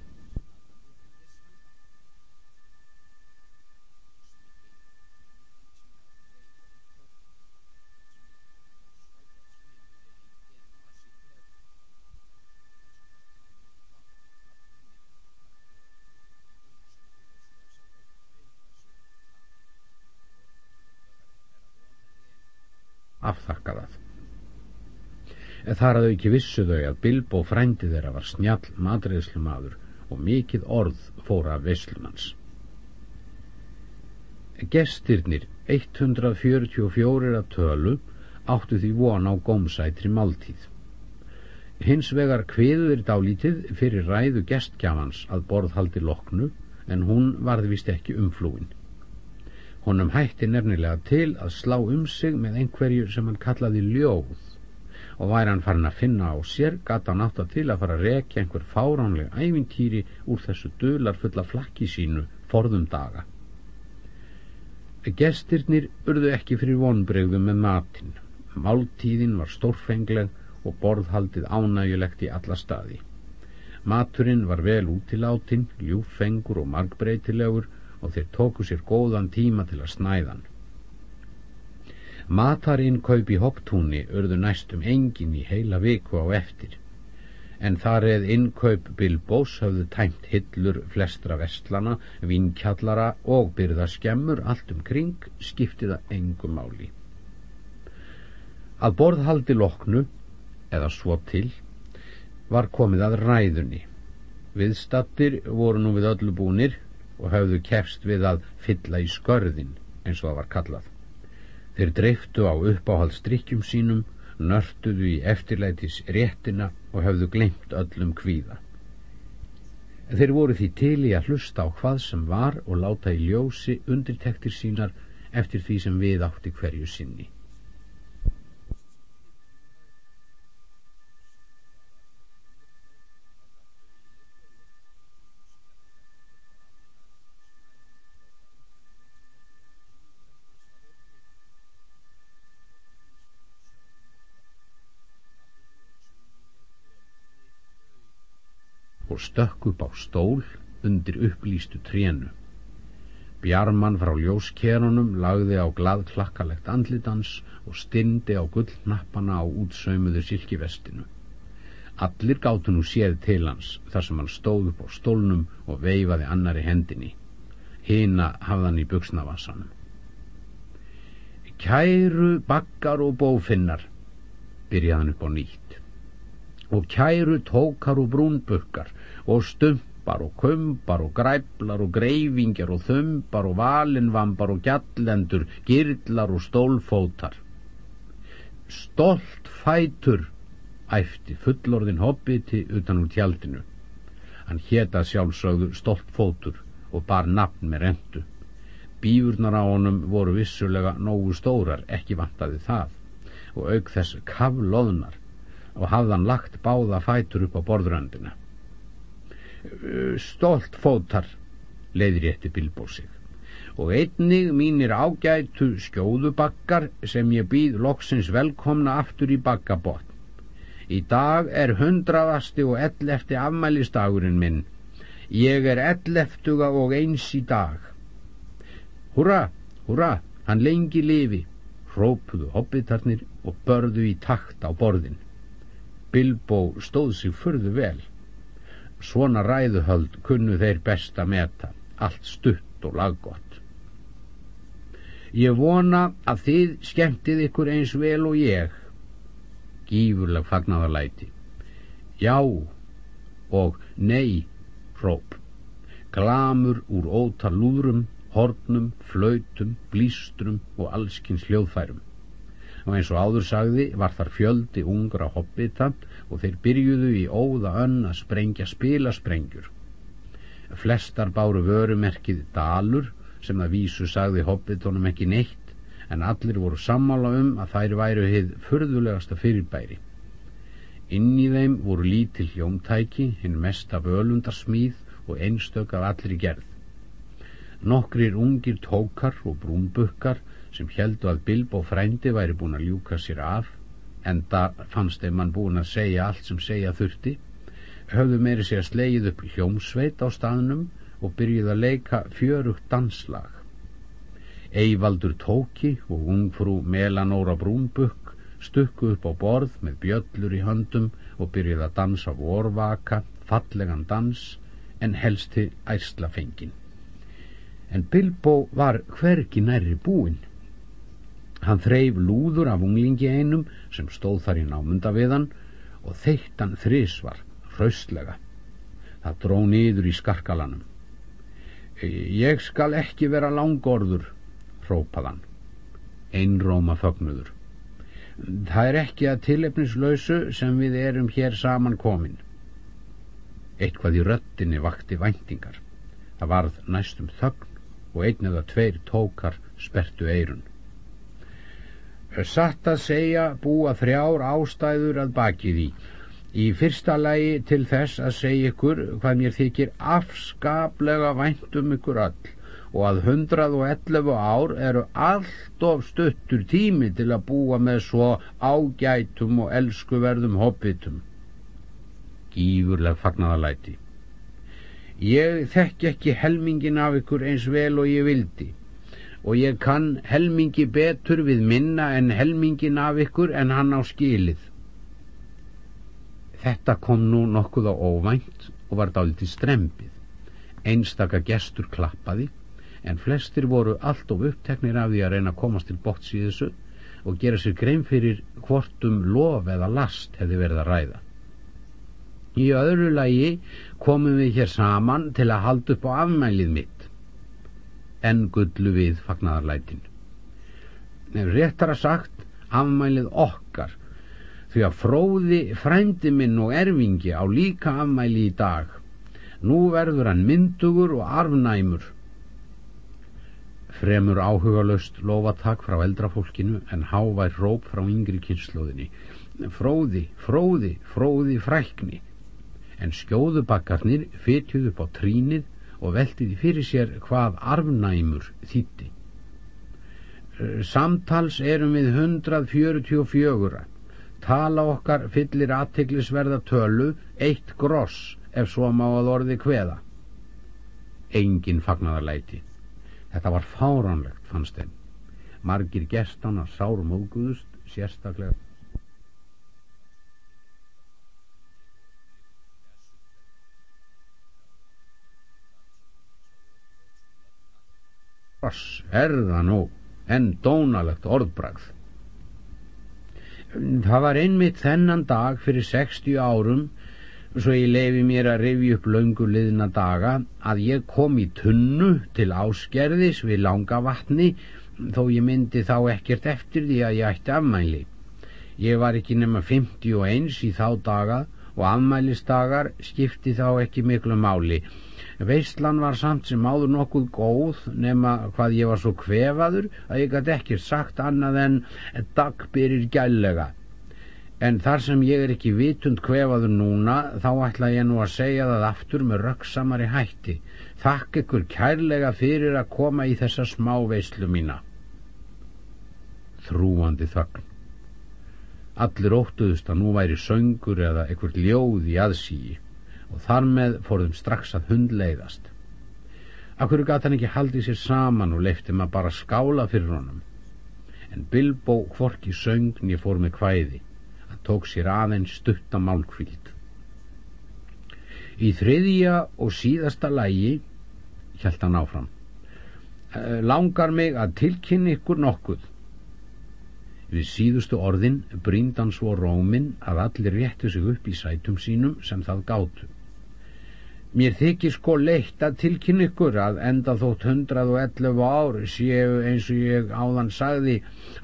B: afþakka það. En þar að auki vissu þau að Bilbo frændi þeirra var snjall madreðslumadur og mikið orð fóra af veslunans. Gestirnir 144 að tölu áttu því von á gómsætri máltíð. Hins vegar kviður dálítið fyrir ræðu gestkjafans að borðhaldi loknu en hún varði vist ekki umflúin. Honum hætti nefnilega til að slá um sig með einhverju sem hann kallaði ljóð og væri hann farin að finna á sér gata hann átt að til að fara að rekja einhver fáránleg ævintýri úr þessu dölar fulla flakki sínu forðum daga. Gestirnir urðu ekki fyrir vonbregðum með matinn. Máltíðin var stórfengleg og borðhaldið ánægulegt í alla staði. Maturinn var vel útiláttinn, ljúfengur og margbreytilegur og þeir tóku sér góðan tíma til að snæðan. Matarinkaup í hopptúni urðu næstum engin í heila viku á eftir, en þar eð innkaup Bilbós hafðu tæmt hillur flestra vestlana, vinkjallara og byrðaskemmur allt um kring skiptiða engum máli. Að borðhaldi loknu, eða svo til, var komið að ræðunni. Viðstattir voru nú við öllu búnir og hafðu kefst við að fylla í skörðin eins og það var kallað. Þeir dreiftu á uppáhaldsdrykkjum sínum, nörtuðu í eftirlætis réttina og hafðu glemt öllum kvíða. Þeir voru því til í að hlusta á hvað sem var og láta í ljósi undirtektir sínar eftir því sem við átti hverju sinni. Og stökk upp á stól undir upplýstu trénu. Bjarman frá ljóskerunum lagði á gladklakkalegt andlitans og stindi á gullnappana á útsaumuðu silkivestinu. Allir gáttu nú séð til hans þar sem hann stóð upp á stólnum og veifaði annari hendinni. Hina hafðan í buksnavassanum. Kæru bakkar og bófinnar, byrjaðan upp á nýtt. Og kæru tókar og brúnbukkar, og stumpar og kumpar og græplar og greifingjar og þumpar og valinvambar og gjallendur, girlar og stólfótar. Stolt fætur, æfti fullorðin hobbiti utan úr tjaldinu. Hann hétta sjálfsögðu stoltfótur og bar nafn með rendu. Bífurnar á honum voru vissulega nógu stórar, ekki vantaði það, og auk þess kavloðnar og hafðan lagt báða fætur upp á borðröndina. Eh, stolt fótar leiðrétti Bilbo sig og einnig mínir ágætu skjóðubakkar sem ég býð loksins velkomna aftur í bakkabotn. Í dag er hundraðasti og ellefti afmælistagurinn minn. Ég er elleftuga og eins í dag. Húra, húra, hann lengi lifi, hrópuðu hobbitarnir og börðu í takt á borðin. Bilbo stóð sig fyrðu vel Svona ræðuhöld kunnu þeir besta meta, allt stutt og laggott. Ég vona að þið skemmtið ykkur eins vel og ég. Gífurleg fagnaðarlæti. Já og nei, hróp. Glamur úr ótal lúðrum, hornum, flautum, blístrum og allskins hljóðfærum og eins og áður sagði var þar fjöldi ungra hobbita og þeir byrjuðu í óða önn að sprengja spilasprengjur. Flestar báru vörumerkið dalur sem það vísu sagði hobbitonum ekki neitt en allir voru sammála um að þær væru heið förðulegasta fyrirbæri. Inn í þeim voru lítil hjómtæki, hinn mest af ölundarsmíð og einstök af allir í gerð. Nokkrir ungir tókar og brúmbukkar sem heldu að Bilbo frændi væri búin að ljúka sér af en það fannst þeim mann búin að segja allt sem segja þurfti. Höfðu meiri sér slegið upp hljómsveit á staðnum og byrjuð að leika fjörugt danslag. Eyvaldur Tóki og ungfrú Melanóra Brúnbukk stukku upp á borð með bjöllur í höndum og byrjuð að dansa vorvaka, fallegan dans en helst til ærslafengin en Bilbo var hvergi nærri búinn Hann þreif lúður af unglingi einum sem stóð þar í námunda við hann og þeitt hann þrísvar, hraustlega. Það dró niður í skarkalanum. Ég skal ekki vera langorður, hrópaðan. Einróma fögnuður. Það er ekki að tilefnislausu sem við erum hér saman komin. Eitthvað í röttinni vakti væntingar. Það varð næstum þögn og einn eða tveir tókar spertu eirun. Satt að segja búa þrjár ástæður að baki því. Í fyrsta lagi til þess að segja ykkur hvað mér þykir afskaplega vænt um ykkur öll og að 111 ár eru allt of stuttur tími til að búa með svo ágætum og elskuverðum hobbitum. Gífurleg fagnaðalæti. Ég þekk ekki helmingin af ykkur eins vel og ég vildi og ég kann helmingi betur við minna en helmingin af ykkur en hann á skilið. Þetta kom nú nokkuð á óvænt og var dálítið strempið. Einstaka gestur klappaði, en flestir voru allt of uppteknir af því að reyna að komast til bóts í þessu og gera sér grein fyrir hvortum lof eða last hefði verið að ræða. Í öðru lagi komum við hér saman til að halda upp á afmælið mitt en gullu við fagnadarlætin. Réttara sagt afmælið okkar því að fróði frændi minn og erfingi á líka afmæli í dag. Nú verður hann myndugur og arfnæmur. Fremur áhugalöst lofatak frá eldrafólkinu en hávær róp frá yngri kynnslóðinni. Fróði, fróði, fróði frækni. En skjóðubakkarnir fytjuð upp á trínið og veltiði fyrir sér hvað arfnæmur þýtti. Samtals erum við 144. Tala okkar fyllir aðteglisverða tölu eitt gross ef svo má að orði hveða. Engin fagnadarleiti. Þetta var fáránlegt, fannst þeim. Margir gestana sárum óguðust, sérstaklega Ross, er það nú, en dónalegt orðbragð. Það var einmitt þennan dag fyrir 60 árum, svo ég lefi mér að revi upp löngu liðna daga, að ég kom í tunnu til áskerðis við langa vatni, þó ég myndi þá ekkert eftir því að ég ætti afmæli. Ég var ekki nema 51 í þá daga og afmælistagar skipti þá ekki miklu máli, Veistlan var samt sem áður nokkuð góð nema hvað ég var svo kvefaður að ég gæti ekki sagt annað en dagbyrjir gælega. En þar sem ég er ekki vitund kvefaður núna þá ætla ég nú að segja það aftur með rökksamari hætti. Þakk ykkur kærlega fyrir að koma í þessa smá veistlu mína. Þrúandi þögn. Allir óttuðust að nú væri söngur eða eitthvað ljóð í aðsíi og þar með fóruðum strax að hundleiðast. Akkur gæti hann ekki haldið sér saman og leifti maður bara skála fyrir honum. En Bilbo hvorki söngn ég fór með hvæði. Hann tók sér aðeins stutta málkvíld. Í þriðja og síðasta lægi hjælt hann áfram. eh, langar mig að tilkynna ykkur nokkuð. Við síðustu orðin bríndan svo rómin að allir réttu sig upp í sætum sínum sem það gátu. Mér þykir sko leitt að tilkynna ykkur að enda þótt 111 ár séu eins og ég áðan sagði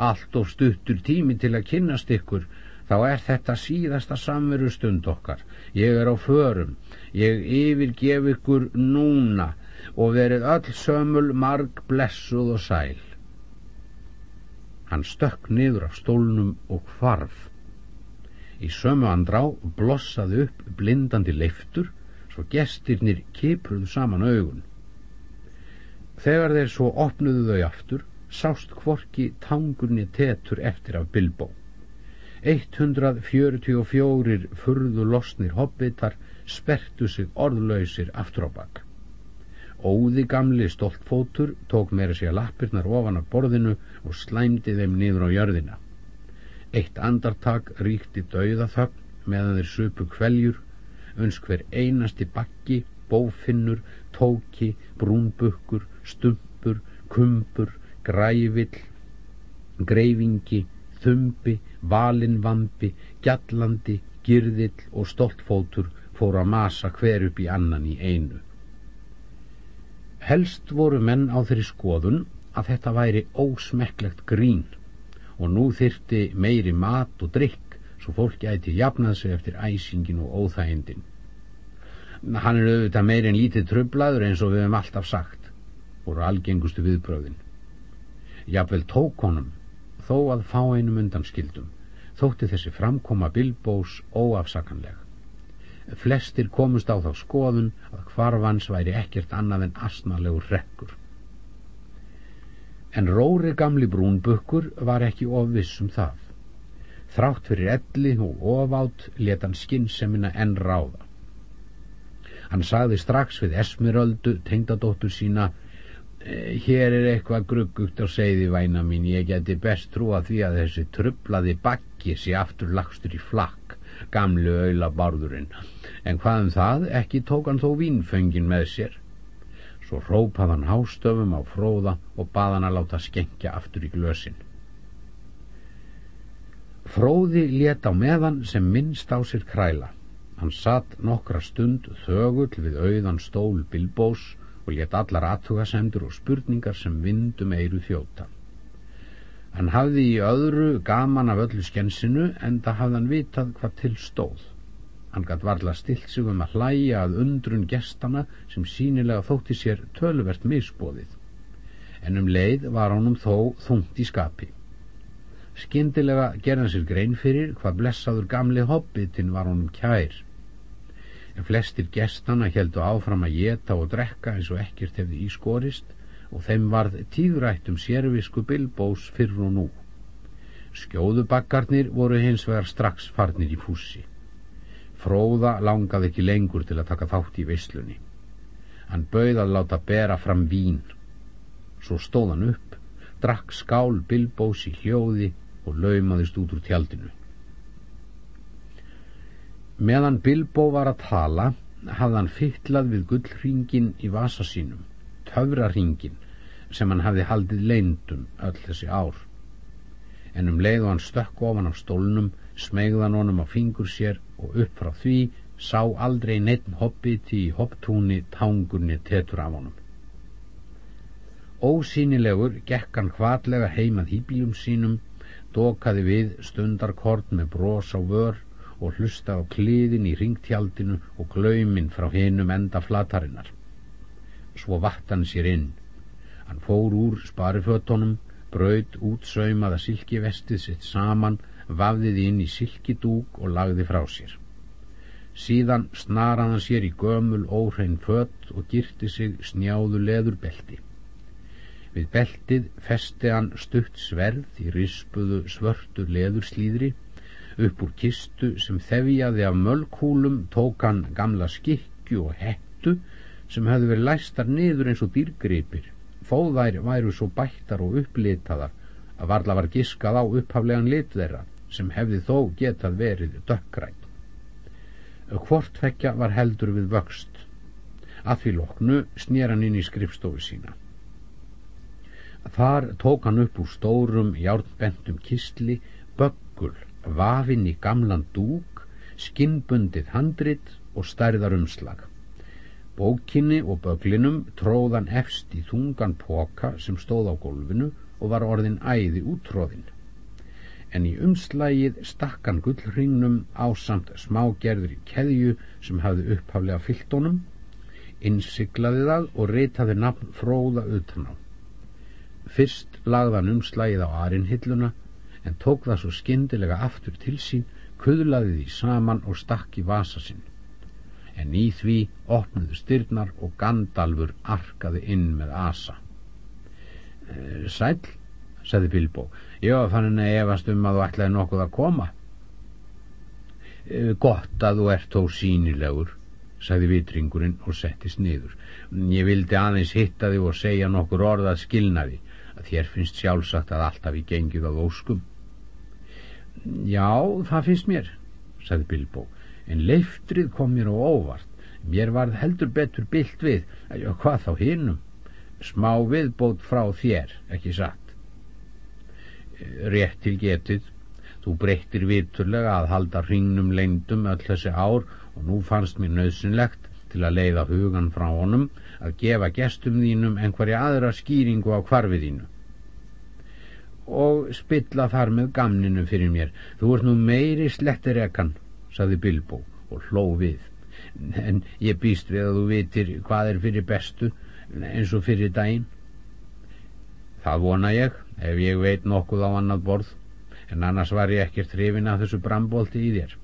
B: allt og stuttur tími til að kynnast ykkur þá er þetta síðasta samveru stund okkar. Ég er á förum, ég yfirgef ykkur núna og verið öll sömul marg blessuð og sæl. Hann stökk niður af stólnum og hvarf. Í sömu andrá blossaði upp blindandi leiftur svo gestirnir kipruðu saman augun. Þegar þeir svo opnuðu þau aftur, sást kvorki tangurni tetur eftir af Bilbo. 144 furðu losnir hobbitar spertu sig orðlausir bakk. Óði gamli stoltfótur tók meira sér lappirnar ofan af borðinu og slæmdi þeim niður á jörðina. Eitt andartak ríkti dauðaþögn meðan þeir supu kveljur uns hver einasti bakki, bófinnur, tóki, brúnbukkur, stumpur, kumpur, grævill, greifingi, þumbi, valinvambi, gjallandi, girðill og stoltfótur fór að masa hver upp í annan í einu. Helst voru menn á þeirri skoðun að þetta væri ósmekklegt grín og nú þyrti meiri mat og drikk svo fólk gæti jafnað sig eftir æsingin og óþægindin. Hann er auðvitað meir en lítið tröflaður eins og við hefum alltaf sagt, voru algengustu viðbröðin. Jafnvel tók honum, þó að fá einum undan skildum, þótti þessi framkoma Bilbós óafsakanleg. Flestir komust á þá skoðun að hvarfans væri ekkert annað en asnalegur rekkur. En Róri gamli brúnbukkur var ekki ofvissum það. Þrátt fyrir elli og ofátt let hann skynnsemina enn ráða. Hann sagði strax við Esmeröldu, tengdadóttur sína, e, hér er eitthvað gruggugt á segði væna mín, ég geti best trúa því að þessi trublaði bakki sé aftur lagstur í flakk, gamlu auðla barðurinn, en hvað um það, ekki tók hann þó vínföngin með sér. Svo rópað hann hástöfum á fróða og bað hann að láta skengja aftur í glösin. Fróði let á meðan sem minnst á sér kræla. Hann satt nokkra stund þögull við auðan stól Bilbós og let allar aðtugasendur og spurningar sem vindum eiru þjóta. Hann hafði í öðru gaman af öllu skensinu en það hafði hann vitað hvað til stóð. Hann gætt varla stilt sig um að hlæja að undrun gestana sem sínilega þótti sér töluvert misbóðið. En um leið var hann um þó þungt í skapi. Skyndilega gerði hann sér grein fyrir hvað blessaður gamli hobbitinn var honum kær. En flestir gestana heldu áfram að geta og drekka eins og ekkert hefði ískorist og þeim varð tíðrætt um sérvisku bilbós fyrr og nú. Skjóðubakkarnir voru hins vegar strax farnir í fússi. Fróða langaði ekki lengur til að taka þátt í veislunni. Hann bauð að láta bera fram vín. Svo stóð hann upp, drakk skál bilbós í hljóði og laumaðist út úr tjaldinu. Meðan Bilbo var að tala hafði hann fyllað við gullringin í vasa sínum, töfraringin sem hann hafði haldið leindum öll þessi ár. En um leið og hann stökk ofan á stólnum, smegðan honum á fingur sér og upp frá því sá aldrei neitt hobbiti í hopptúni tangurni tetur af honum. Ósýnilegur gekk hann hvatlega heimað hýbíum sínum dokaði við stundarkort með bros á vör og hlusta á kliðin í ringtjaldinu og glauminn frá hinum enda flatarinnar. Svo vatt hann sér inn. Hann fór úr sparifötunum, braud útsaumaða silkivestið sitt saman, vafðið inn í silkidúk og lagði frá sér. Síðan snaraði hann sér í gömul óhrein fött og girti sig snjáðu leðurbelti. Við beltið festi hann stutt sverð í rispuðu svörtu leðurslíðri. Upp úr kistu sem þefjaði af mölkúlum tók hann gamla skikju og hettu sem hefði verið læstar niður eins og dýrgripir. Fóðær væru svo bættar og upplitaðar að varla var giskað á upphaflegan lit þeirra sem hefði þó getað verið dökkrætt. Hvort vekja var heldur við vöxt. Að því loknu snýr hann inn í skrifstofu sína. Þar tók hann upp úr stórum járnbentum kistli böggul, vafinn í gamlan dúk, skinnbundið handrit og stærðar umslag. Bókinni og böglinum tróðan efst í þungan póka sem stóð á gólfinu og var orðin æði útróðin. En í umslægið stakkan gullringnum á samt smágerður í keðju sem hafði upphaflega fyllt honum, innsiklaði það og reytaði nafn fróða utan á. Fyrst lagðan umslægið á arinhilluna en tók það svo skyndilega aftur til sín, kuðlaði því saman og stakk í vasa sinn. En í því opnuðu styrnar og Gandalfur arkaði inn með asa. E, sæl, sagði Bilbo, ég var fannin að efast um að þú ætlaði nokkuð að koma. E, gott að þú ert þó sínilegur, sagði vitringurinn og settist niður. Ég vildi aðeins hitta þig og segja nokkur orðað skilnaði að þér finnst sjálfsagt að allt hafi gengið á óskum. Já, það finnst mér, sagði Bilbo, en leiftrið kom mér á óvart. Mér varð heldur betur byllt við, að hvað þá hinnum? Smá viðbót frá þér, ekki satt. Rétt til getið, þú breyttir viturlega að halda hringnum lengdum öll þessi ár og nú fannst mér nöðsynlegt til að leiða hugan frá honum að gefa gestum þínum einhverja aðra skýringu á kvarfið þínu. Og spilla þar með gamninu fyrir mér. Þú ert nú meiri slettir ekkan saði Bilbo og hló við. En ég býst við að þú vitir hvað er fyrir bestu eins og fyrir daginn. Það vona ég ef ég veit nokkuð á annað borð. En annars var ég ekkert hrifin af þessu brambólti í þér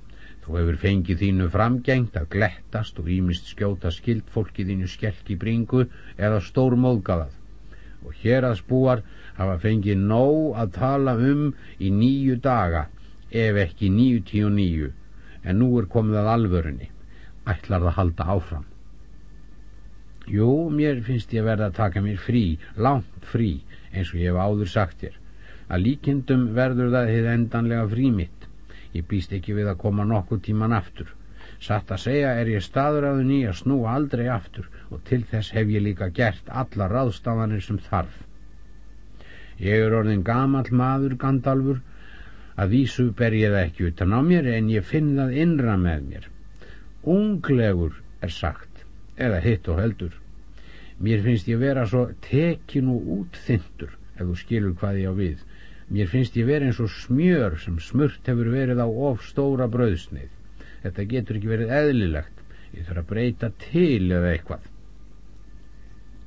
B: Þú hefur fengið þínu framgengt að glettast og ímist skjóta skild fólkið þínu skelk í bringu eða stór móðgáðað. Og hér að spúar hafa fengið nóg að tala um í nýju daga, ef ekki nýju tíu nýju, en nú er komið að alvörunni. Ætlar það halda áfram. Jú, mér finnst ég verða að taka mér frí, langt frí, eins og ég hef áður sagt þér. Að líkindum verður það hefð endanlega frí mitt Ég býst ekki við að koma nokkuð tíman aftur. Satt að segja er ég staður að því að snúa aldrei aftur og til þess hef ég líka gert alla ráðstafanir sem þarf. Ég er orðin gamal maður, Gandalfur, að vísu ber ég það ekki utan á mér en ég finn það innra með mér. Unglegur er sagt, eða hitt og heldur. Mér finnst ég vera svo tekin og útþyndur, ef þú skilur hvað ég á við Mér finnst ég verið eins og smjör sem smurt hefur verið á of stóra brauðsneið. Þetta getur ekki verið eðlilegt. Ég þarf að breyta til eða eitthvað.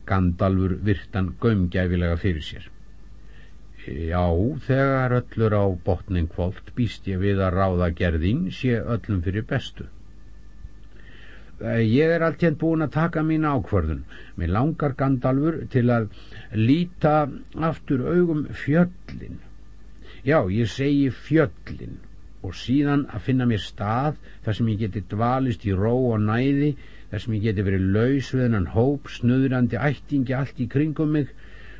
B: Gandalfur virtan gömgæfilega fyrir sér. Já, þegar öllur á botning kvólt býst ég við að ráða gerðin sé öllum fyrir bestu. Ég er alltjent búin að taka mín ákvörðun. Mér langar Gandalfur til að líta aftur augum fjöllin Já, ég segi fjöllin og síðan að finna mér stað þar sem ég geti dvalist í ró og næði, þar sem ég geti verið laus við hennan hóp, snuðrandi ættingi allt í kringum mig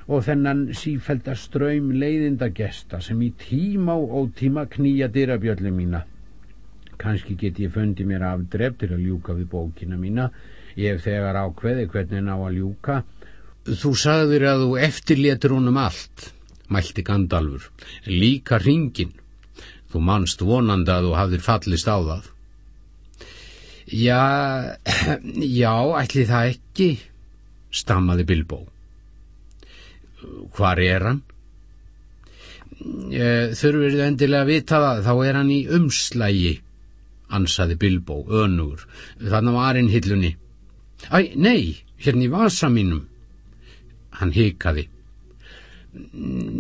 B: og þennan sífælda ströym leiðinda gesta sem í tíma og tíma knýja dyrabjöllu mína. Kanski get ég fundi mér afdrepp til að ljúka við bókina mína, hef þegar ákveði hvernig ná að ljúka. Þú sagðir að þú eftirlétur honum allt mælti Gandalfur, líka ringin. Þú manst vonandi að þú hafðir fallist á það. Já, já, ætli það ekki, stammaði Bilbo. Hvar er hann? Eh, þurfur þið endilega að vita það, þá er hann í umslægi, ansaði Bilbo, önugur, þannig var hann hillunni. Æ, nei, hérna í vasa mínum. Hann hikaði.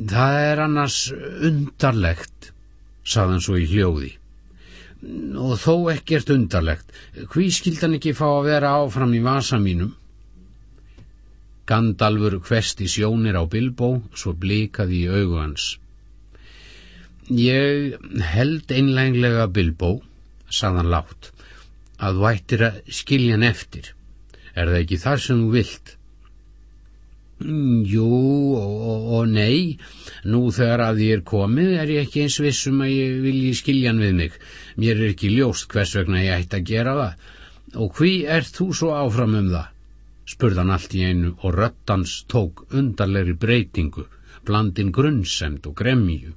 B: Það er annars undarlegt, saðan svo í hljóði. Og þó ekkert undarlegt, hví skildan ekki fá að vera áfram í vasa mínum? Gandalfur hvesti sjónir á Bilbo, svo blikaði í augu hans. Ég held einlæglega Bilbo, saðan látt, að þú ættir að skilja hann eftir. Er það ekki þar sem þú vilt? Mm, jú og, og nei, nú þegar að ég er komið er ég ekki eins vissum að ég vilji skiljan við mig. Mér er ekki ljóst hvers vegna ég ætti að gera það. Og hví ert þú svo áfram um það? spurðan allt í einu og röttans tók undarlegri breytingu
A: blandin grunnsemd og gremju.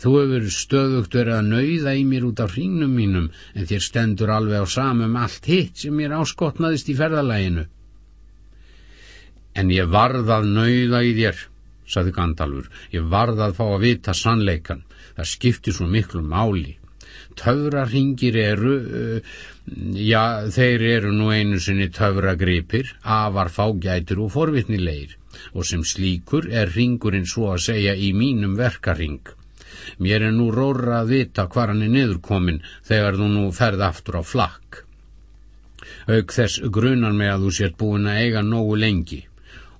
A: Þú hefur stöðugt verið að nauða í mér út af hringnum mínum en þér stendur alveg á samum allt hitt sem mér áskotnaðist í ferðalæginu. En ég varð að nauða í þér, saði Gandalfur, ég varð að fá að vita sannleikan. Það skiptir svo miklu máli. Töfrarhingir eru, uh, já, þeir eru nú einu sinni töfragripir, afar fágætur og forvitnilegir og sem slíkur er ringurinn svo að segja í mínum verkaring. Mér er nú róra að vita hvar hann er niðurkomin þegar þú nú ferð aftur á flakk. Auk þess grunar mig að þú sért búin að eiga nógu lengi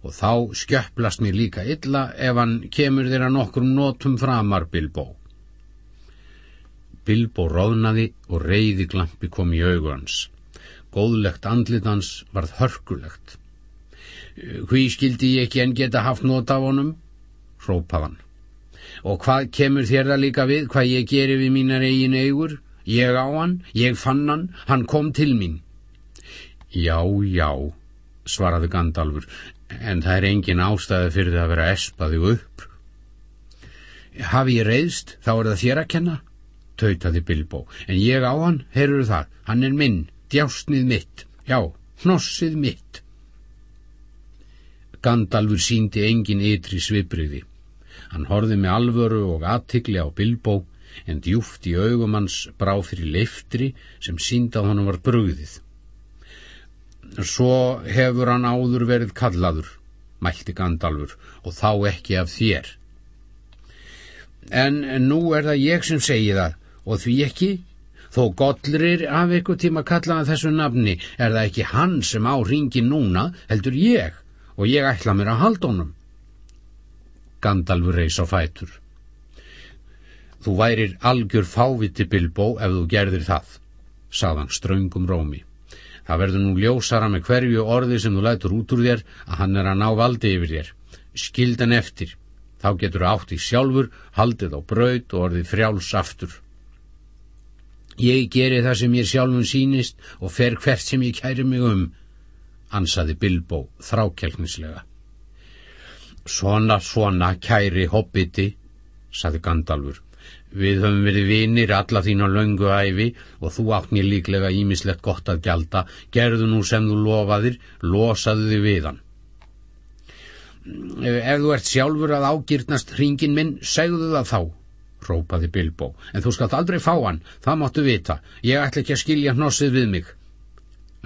A: og þá skjöpplast mér líka illa ef hann kemur að nokkrum nótum framar Bilbo. Bilbo róðnaði og reyði glampi kom í augu hans. Góðlegt andlit hans varð hörkulegt. Hví skildi ég ekki en geta haft nót af honum? Rópaðan. Og hvað kemur þér það líka við, hvað ég geri við mínar eigin eigur? Ég á hann, ég fann hann, hann kom til mín. Já, já, svaraði Gandalfur, en það er engin ástæði fyrir það að vera espaði upp. Hafi ég reyðst, þá er það þér að kenna, tautaði Bilbo, en ég á hann, heyrur það, hann er minn, djásnið mitt, já, hnossið mitt. Gandalfur síndi engin ytri svipriði. Hann horfið með alvöru og aðtikli á Bilbo, en djúft í augum hans brá fyrir leiftri sem síndað honum var brugðið. Svo hefur hann áður verið kallaður, mælti Gandalfur, og þá ekki af þér. En nú er það ég sem segi það, og því ekki? Þó Gollrir af ykkur tíma kallaða þessu nafni, er það ekki hann sem á ringin núna, heldur ég, og ég ætla mér að halda honum. Gandalfur reys á fætur. Þú værir algjör fáviti Bilbo ef þú gerðir það, sagðan ströngum rómi. Það verður nú ljósara með hverju orði sem þú lætur út úr þér að hann er að ná valdi yfir þér. Skildan eftir. Þá getur átt í sjálfur, haldið á braut og orðið frjáls aftur. Ég geri það sem ég sjálfum sínist og fer hvert sem ég kæri mig um, ansaði Bilbo þrákjálknislega. Svona, svona, kæri hobbiti, saði Gandalfur. Við höfum verið vinir alla þína löngu æfi og þú átt mér líklega ímislegt gott að gjalda. Gerðu nú sem þú lofaðir, losaðu þig við hann. Ef þú ert sjálfur að ágýrnast hringin minn, segðu það þá, rópaði Bilbo. En þú skalt aldrei fá hann, það máttu vita. Ég ætla ekki að skilja hnossið við mig.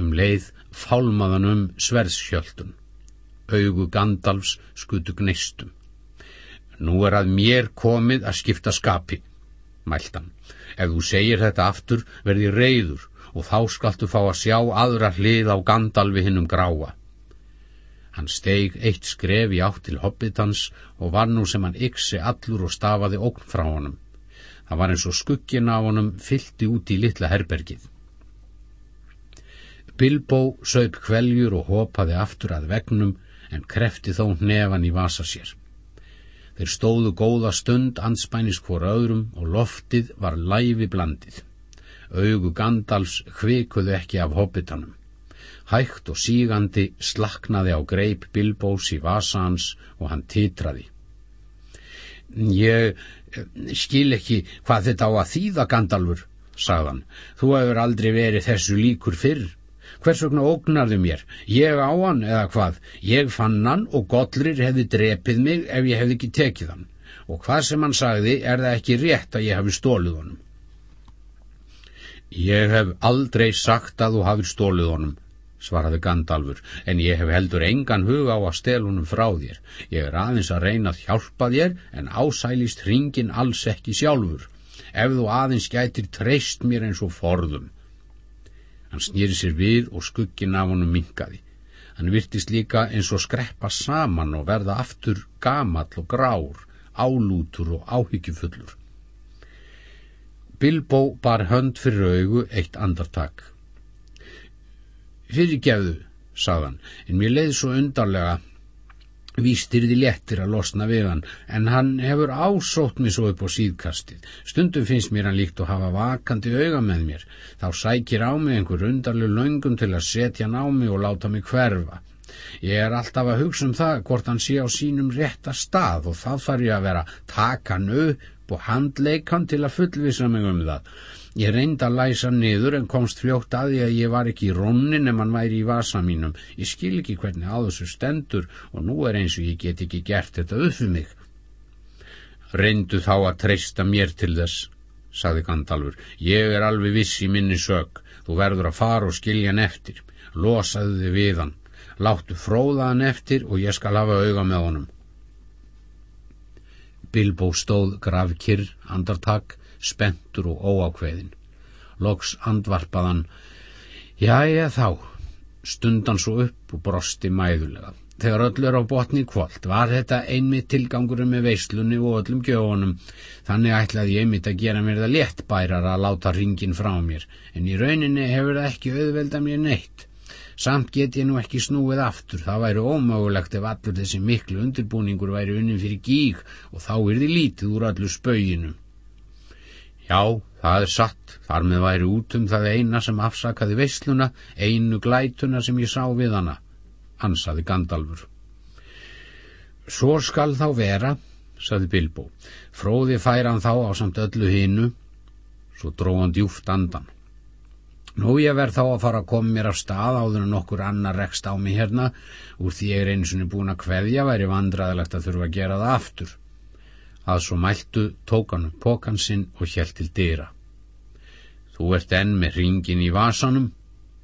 A: Um leið fálmaðan um sverðsskjöldun. Augu Gandalfs skutu gneistum. Nú er að mér komið að skipta skapi, mæltan. Ef þú segir þetta aftur verði reyður og þá skaltu fá að sjá aðra hlið á Gandalfi hinnum gráa. Hann steig eitt skref í átt til hobbitans og var nú sem hann yksi allur og stafaði ókn frá honum. Það var eins og skuggin af honum fylti út í litla herbergið. Bilbo söp kveljur og hopaði aftur að vegnum en krefti þó nefan í vasa sér. Þeir stóðu góða stund anspænis hvora öðrum og loftið var læfi blandið. Augu Gandals hvikuðu ekki af hobbitanum. Hægt og sígandi slaknaði á greip Bilbós í vasa hans og hann titraði. Ég skil ekki hvað þetta á að þýða Gandalfur, sagðan. Þú hefur aldrei verið þessu líkur fyrr. Hvers vegna ógnarðu mér? Ég á hann eða hvað? Ég fann hann og Gollrir hefði drepið mig ef ég hefði ekki tekið hann. Og hvað sem hann sagði er það ekki rétt að ég hafi stólið honum. Ég hef aldrei sagt að þú hafi stólið honum, svaraði Gandalfur, en ég hef heldur engan hug á að stel honum frá þér. Ég er aðeins að reyna að hjálpa þér en ásælist hringin alls ekki sjálfur. Ef þú aðeins gætir treyst mér eins og forðum. Hann snýri sér við og skuggin af honum minkaði. Hann virtist líka eins og skreppa saman og verða aftur gamall og grár, álútur og áhyggjufullur. Bilbo bar hönd fyrir augu eitt andartak. Fyrirgefðu, sagðan, en mér leiði svo undarlega. Vístir því léttir að losna við hann, en hann hefur ásótt mig svo upp á síðkastið. Stundum finnst mér hann líkt að hafa vakandi auga með mér. Þá sækir á mig einhver undarlu löngum til að setja hann á mig og láta mig hverfa. Ég er alltaf að hugsa um það hvort hann sé á sínum rétta stað og það þarf ég að vera takan upp og handleikan til að fullvisa mig um það. Ég reyndi að læsa niður en komst fljótt að því að ég var ekki í rónin ef hann væri í vasa mínum. Ég skil ekki hvernig á þessu stendur og nú er eins og ég get ekki gert þetta upp fyrir mig. Reyndu þá að treysta mér til þess, sagði Gandalfur. Ég er alveg viss í minni sög. Þú verður að fara og skilja hann eftir. Losaðu þið við hann. Láttu fróða hann eftir og ég skal hafa auga með honum. Bilbo stóð grafkirr, andartak, spentur og óákveðin. Loks andvarpaðan, jæja þá, stundan svo upp og brosti mæðulega. Þegar öll er á botni kvöld var þetta einmitt tilgangurum með veislunni og öllum gjóðunum. Þannig ætlaði ég einmitt að gera mér það léttbærar að láta ringin frá mér, en í rauninni hefur það ekki auðvelda mér neitt. Samt get ég nú ekki snúið aftur, það væri ómögulegt ef allur þessi miklu undirbúningur væri unnin fyrir gíg og þá er þið lítið úr allu spauðinu. Já, það er satt, þar með væri út um það eina sem afsakaði veisluna, einu glætuna sem ég sá við hana, ansaði Gandalfur. Svo skal þá vera, saði Bilbo, fróði færan þá á samt öllu hinnu, svo dróðan djúft andan. Nú ég verð þá að fara að koma mér af stað áður en okkur annar rekst á mig hérna, úr því ég er eins og búin að kveðja væri vandraðilegt að þurfa að gera það aftur. Að svo mæltu tók hann upp pókansinn og hjælt til dyra. Þú ert enn með ringin í vasanum,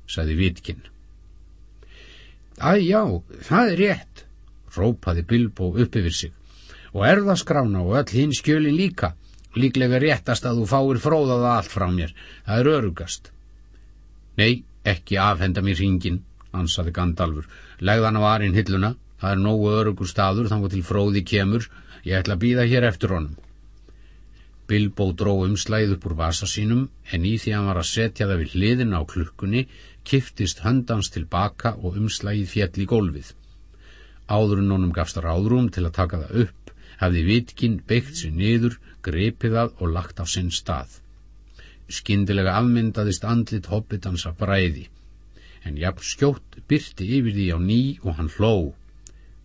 A: saði Vitkinn. Æ, já, það er rétt, rópaði Bilbo upp yfir sig. Og erðaskrána og öll hinn skjölin líka. Líklega réttast að þú fáir fróðaða allt frá mér. Það er örugast. Nei, ekki afhenda mér ringin, ansaði Gandalfur. Legðan á arinn hilluna. Það er nógu örugur staður þannig til fróði kemur. Ég ætla að býða hér eftir honum. Bilbo dró umslæð upp úr vasa sínum en í því hann var að setja það við hliðina á klukkunni kiftist höndans tilbaka og umslægið fjall í gólfið. Áðurinn honum gafst ráðrúm til að taka það upp, hafði vitkinn beitt sér niður, grepið það og lagt á sinn stað. Skindilega afmyndaðist andlit hobbitans af bræði, en jafn skjótt byrti yfir því á ný og hann hló.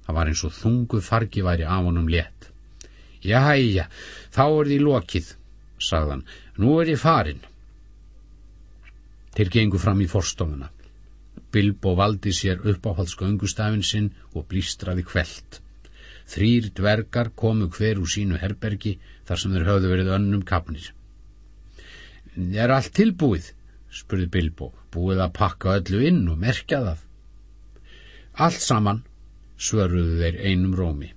A: Það var eins og þungu fargi væri af honum létt. Jæja, þá er því lokið, sagðan, nú er ég farin. Þeir gengu fram í forstofuna. Bilbo valdi sér uppáhaldsgöngustafin sinn og blístraði kveld. Þrýr dvergar komu hver úr sínu herbergi þar sem þeir höfðu verið önnum kapnir. Er allt tilbúið? spurði Bilbo, búið að pakka öllu inn og merkja það. Allt saman, svöruðu þeir einum rómi.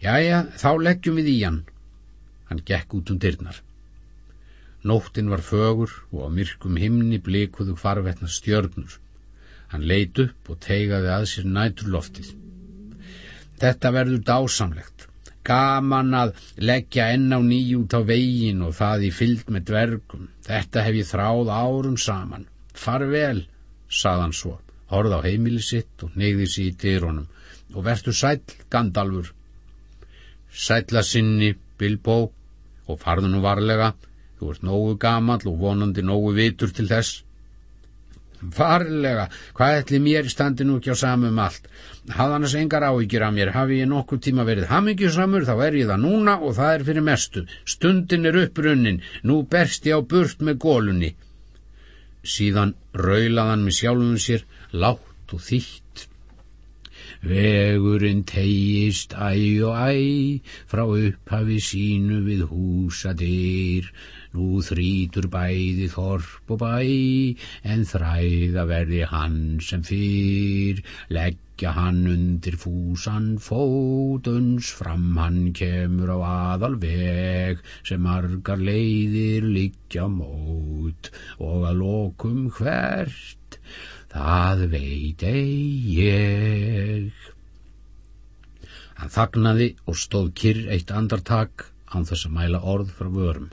A: Jæja, þá leggjum við í hann. Hann gekk út um dyrnar. Nóttin var fögur og á myrkum himni blikuðu farvetna stjörnur. Hann leit upp og teigaði að sér nætur loftið. Þetta verður dásamlegt. Gaman að leggja enn á nýj út á vegin og það í fyllt með dvergum. Þetta hef ég þráð árum saman. Far vel, saðan svo, horð á heimili sitt og neyði sér í dyrunum og verður sæl, Gandalfur. Sætla sinni, Bilbo, og farðu nú varlega, þú ert nógu gamall og vonandi nógu vitur til þess. Farlega, hvað ætli mér standi nú ekki á samum allt? Að sengar áhyggjur af mér, hafi ég nokkuð tíma verið hamingjusamur, þá er ég það núna og það er fyrir mestu. Stundin er upprunnin, nú berst ég á burt með gólunni. Síðan raulaðan með sjálfum sér, látt og þýtt Vegurinn tegist æ og æ frá upphafi sínu við húsadyr. Nú þrítur bæði þorp og bæ en þræða verði hann sem fyrr. Leggja hann undir fúsan fótuns fram hann kemur á aðal veg sem margar leiðir liggja mót og að lokum hvert Það veit ei ég. Hann þagnaði og stóð kyrr eitt andartak án þess að mæla orð frá vörum.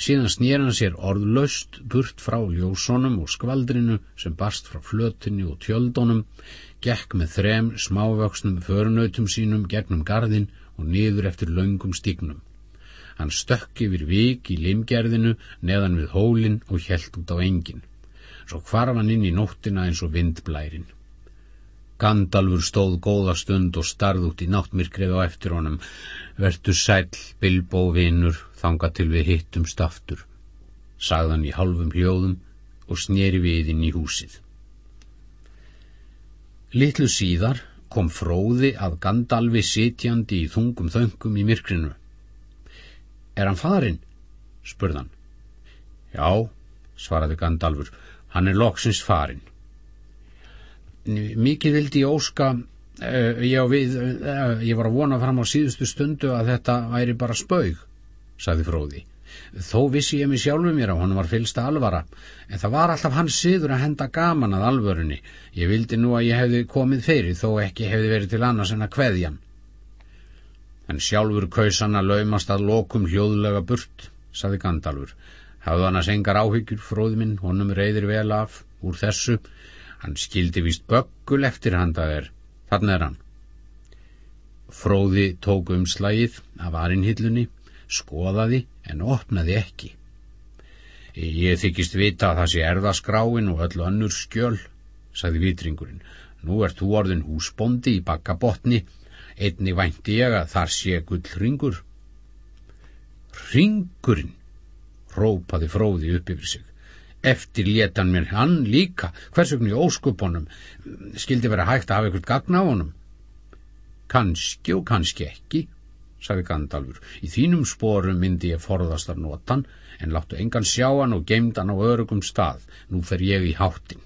A: Síðan snýr hann sér orðlaust burt frá ljósónum og skvaldrinu sem barst frá flötinni og tjöldónum, gekk með þrem smávöksnum förunautum sínum gegnum gardin og niður eftir laungum stígnum. Hann stökk yfir vik í limgerðinu neðan við hólinn og helt út á engin svo hvarf hann inn í nóttina eins og vindblærin. Gandalfur stóð góða stund og starð út í náttmyrkrið á eftir honum. Vertu sæl, Bilbo vinur, þanga til við hittum staftur, sagðan í halvum hljóðum og snýri við inn í húsið. Littlu síðar kom fróði að Gandalfi sitjandi í þungum þöngum í myrkrinu. Er hann farin? spurðan. Já, svaraði Gandalfur, hann er loksins farin. Mikið vildi ég óska, uh, ég, við, uh, ég var að vona fram á síðustu stundu að þetta væri bara spaug, sagði fróði. Þó vissi ég mig sjálfu mér að hann var fylsta alvara, en það var alltaf hans siður að henda gaman að alvörunni. Ég vildi nú að ég hefði komið fyrir, þó ekki hefði verið til annars en að kveðjan. En sjálfur kausan að laumast að lokum hljóðlega burt, saði Gandalfur. Hafðu hann að sengar áhyggjur, fróðminn, honum reyðir vel af úr þessu. Hann skildi vist böggul eftir handaðir. Þannig er hann. Fróði tók um slægið af arinhillunni, skoðaði en opnaði ekki. Ég þykist vita að það sé erðaskráin og öll önnur skjöl, sagði vitringurinn. Nú ert þú orðin húsbondi í bakkabotni einni vænti ég að þar sé gull ringur. Ringurinn, rópaði fróði upp yfir sig. Eftir létan mér hann líka, hversugni óskupunum, skildi vera hægt að hafa eitthvað gagna á honum. Kanski og kanski ekki, sagði Gandalfur. Í þínum sporum myndi ég forðast að notan, en láttu engan sjá hann og geimd hann á örugum stað. Nú fer ég í háttin.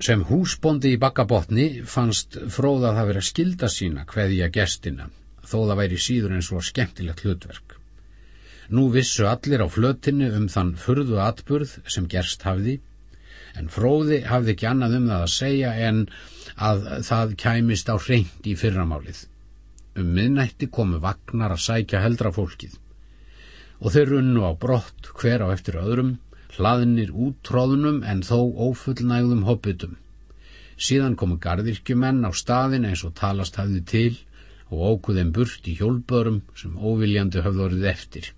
A: Sem húsbondi í bakkabotni fannst fróða það verið að skilda sína hverja gestina, þó það væri síður en svo skemmtilegt hlutverk. Nú vissu allir á flötinu um þann furðu atburð sem gerst hafði, en fróði hafði ekki annað um það að segja en að það kæmist á hreint í fyrramálið. Um miðnætti komu vagnar að sækja heldra fólkið og þeir runnu á brott hver á eftir öðrum hlaðnir úttróðunum en þó ófullnægðum hopputum. Síðan komu gardirkjumenn á staðin eins og talast hafði til og ókuðum burt í hjólbörum sem óviljandi höfðu orðið eftir.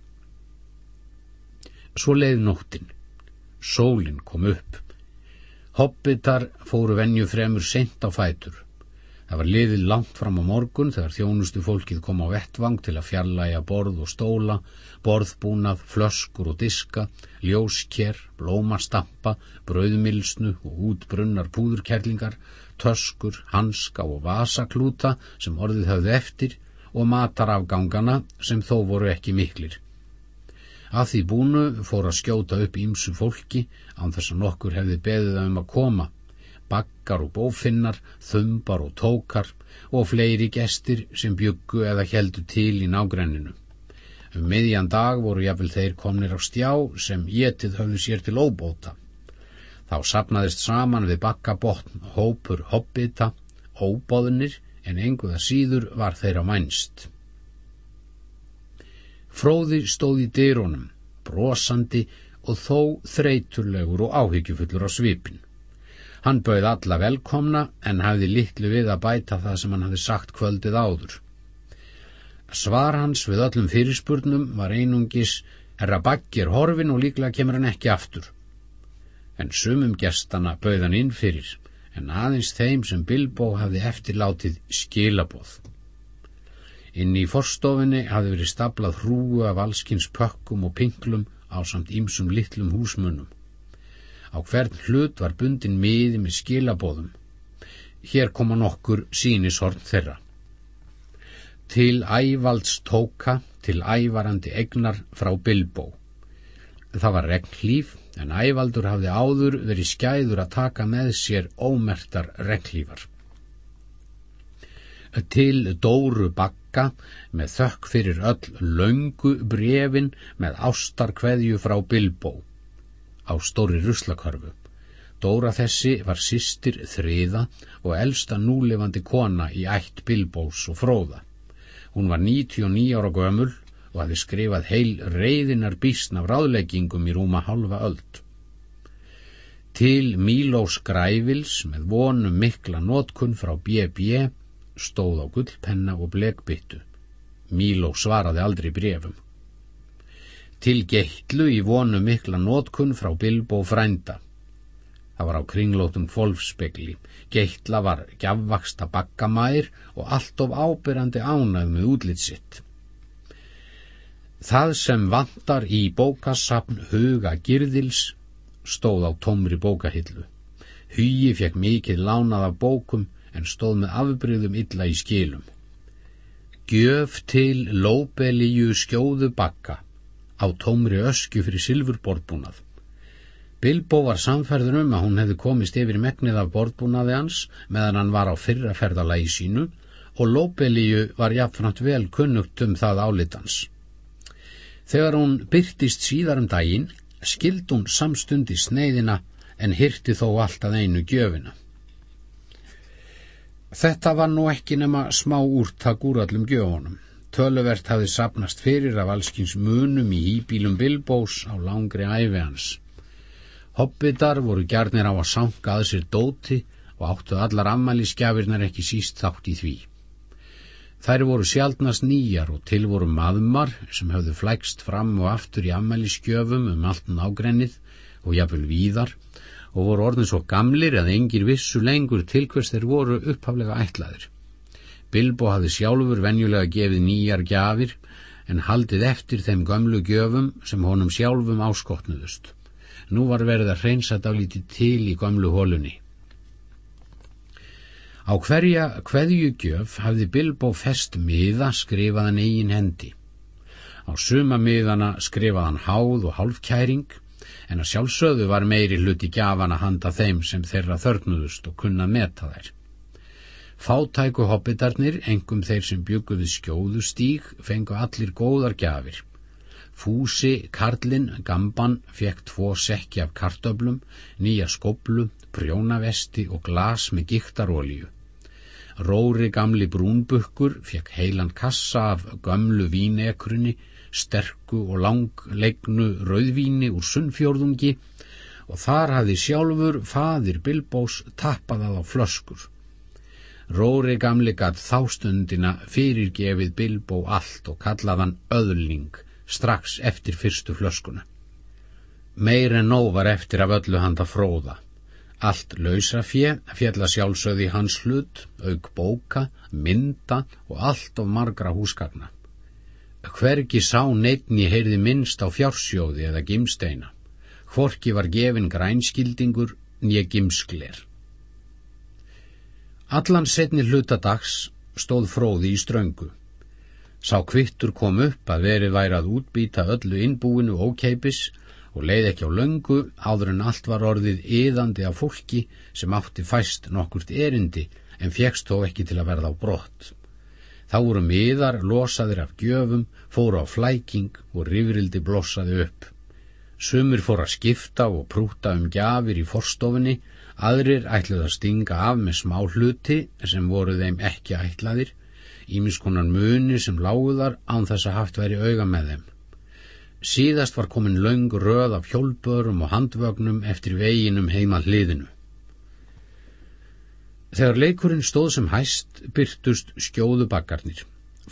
A: Svo leið nóttin. Sólinn kom upp. Hoppitar fóru venju fremur sent á fætur. Það var liðið langt fram á morgun þegar þjónustu fólkið kom á vettvang til að fjallæja borð og stóla, borðbúnað, flöskur og diska, ljósker, blómastampa, brauðmilsnu og útbrunnar púðurkerlingar, töskur, hanska og vasaklúta sem orðið höfðu eftir og matarafgangana sem þó voru ekki miklir. Að því búnu fór að skjóta upp ímsu fólki án þess að nokkur hefði beðið um að koma bakkar og bófinnar, þumbar og tókar og fleiri gestir sem byggu eða heldu til í nágrenninu. Um miðjan dag voru jáfnvel þeir komnir á stjá sem getið höfðu sér til óbóta. Þá sapnaðist saman við bakkabotn hópur hobbita, óbóðunir en enguða síður var þeirra mænst. Fróði stóð í dyrunum, brosandi og þó þreyturlegur og áhyggjufullur á svipin. Hann bauð alla velkomna en hafði litlu við að bæta það sem hann hafði sagt kvöldið áður. Svar hans við öllum fyrirspurnum var einungis herra bakkir horfin og líklega kemur hann ekki aftur. En sumum gestana bauð hann inn fyrir en aðeins þeim sem Bilbo hafði eftirlátið skilaboð. Inn í forstofinni hafði verið staplað hrúu af allskins pökkum og pinklum á samt ímsum litlum húsmunum. Á hvern hlut var bundin miði með skilabóðum. Hér koma nokkur sínishorn þeirra. Til ævalds tóka, til ævarandi egnar frá Bilbó. Það var regnlíf, en ævaldur hafði áður verið skæður að taka með sér ómertar regnlífar. Til Dóru bakka með þökk fyrir öll laungu brefin með ástarkveðju frá Bilbó á stóri ruslakörfu. Dóra þessi var sýstir þriða og elsta núlefandi kona í ætt Bilbós og fróða. Hún var 99 ára gömul og hafi skrifað heil reyðinar bísn af ráðleggingum í rúma halva öld. Til Mílós Grævils með vonum mikla nótkunn frá B.B. stóð á gullpenna og blekbyttu. Míló svaraði aldrei brefum til geitlu í vonu mikla nótkun frá Bilbo frænda. Það var á kringlótum kvolfspegli, geittla var gjafvaksta bakkamæir og allt of ábyrrandi ánað með útlitt sitt. Það sem vantar í bókasapn huga girðils stóð á tómri bókahillu. Hugi fekk mikið lánað af bókum en stóð með afbryðum illa í skilum. Gjöf til lóbelíu skjóðu bakka á tómri öskju fyrir silfurborðbúnað. Bilbo var samferður um að hún hefði komist yfir megnið af borðbúnaði hans meðan hann var á fyrraferðalagi sínu og lóbelíu var jafnframt vel kunnugt um það álitans. Þegar hún byrtist síðar um daginn, skild hún samstundi sneiðina en hyrti þó alltaf einu gjöfina. Þetta var nú ekki nema smá úrtak úr allum gjöfunum. Töluvert hafði sapnast fyrir af allskins munum í hýbílum Bilbós á langri æfi hans. Hobbitar voru gjarnir á að sanga að sér dóti og áttu allar ammæliskjafirnar ekki síst þátt í því. Þær voru sjálfnast nýjar og til voru maðmar sem höfðu flækst fram og aftur í ammæliskjöfum um allt nágrennið og jafnvel víðar og voru orðin svo gamlir að engir vissu lengur til hvers þeir voru upphaflega ætlaðir. Bilbo hafði sjálfur venjulega gefið nýjar gjafir en haldið eftir þeim gömlu gjöfum sem honum sjálfum áskotnuðust. Nú var verið að hreinsa dálítið til í gömlu hólunni. Á hverja hverju gjöf hafði Bilbo fest miða skrifaðan eigin hendi. Á suma miðana skrifaðan háð og hálfkæring en að sjálfsögðu var meiri hluti gjafan að handa þeim sem þeirra þörgnuðust og kunna meta þær. Fátæku hobbitarnir, engum þeir sem byggu við skjóðu stíg, fengu allir góðar gjafir. Fúsi, Karlin, Gamban fekk tvo sekki af kartöblum, nýja skoblu, prjónavesti og glas með gíktarólíu. Róri gamli brúnbukkur fekk heilan kassa af gömlu vínekrunni sterku og langlegnu rauðvíni úr sunnfjörðungi og þar hafði sjálfur fadir Bilbós tappað á flöskur. Róri gamli gatt þástundina fyrirgefið Bilbó allt og kallaðan öðling strax eftir fyrstu flöskuna. Meir en nóg var eftir af öllu handa fróða. Allt lausafjö fjalla sjálfsöði hans hlut, auk bóka, mynda og allt of margra húsgagna. Hvergi sá neittni heyrði minnst á fjársjóði eða gimsteina. Hvorki var gefin grænskildingur nýja gimskler. Allan setni hlutadags stóð fróði í ströngu. Sá kvittur kom upp að verið væri að útbýta öllu innbúinu ókeipis og leið ekki á löngu áður en allt var orðið yðandi af fólki sem átti fæst nokkurt erindi en fegst þó ekki til að verða á brott. Þá voru miðar losaðir af gjöfum, fóru á flæking og rifrildi blossaði upp. Sumir fóru að skipta og prúta um gjafir í forstofinni, aðrir ætluð að stinga af með smá hluti sem voru þeim ekki ætlaðir, ímiskonar muni sem láguðar án þess að haft væri auga með þeim. Síðast var komin laung röð af hjólbörum og handvögnum eftir veginum heima hliðinu. Þegar leikurinn stóð sem hæst byrtust skjóðu bakkarnir.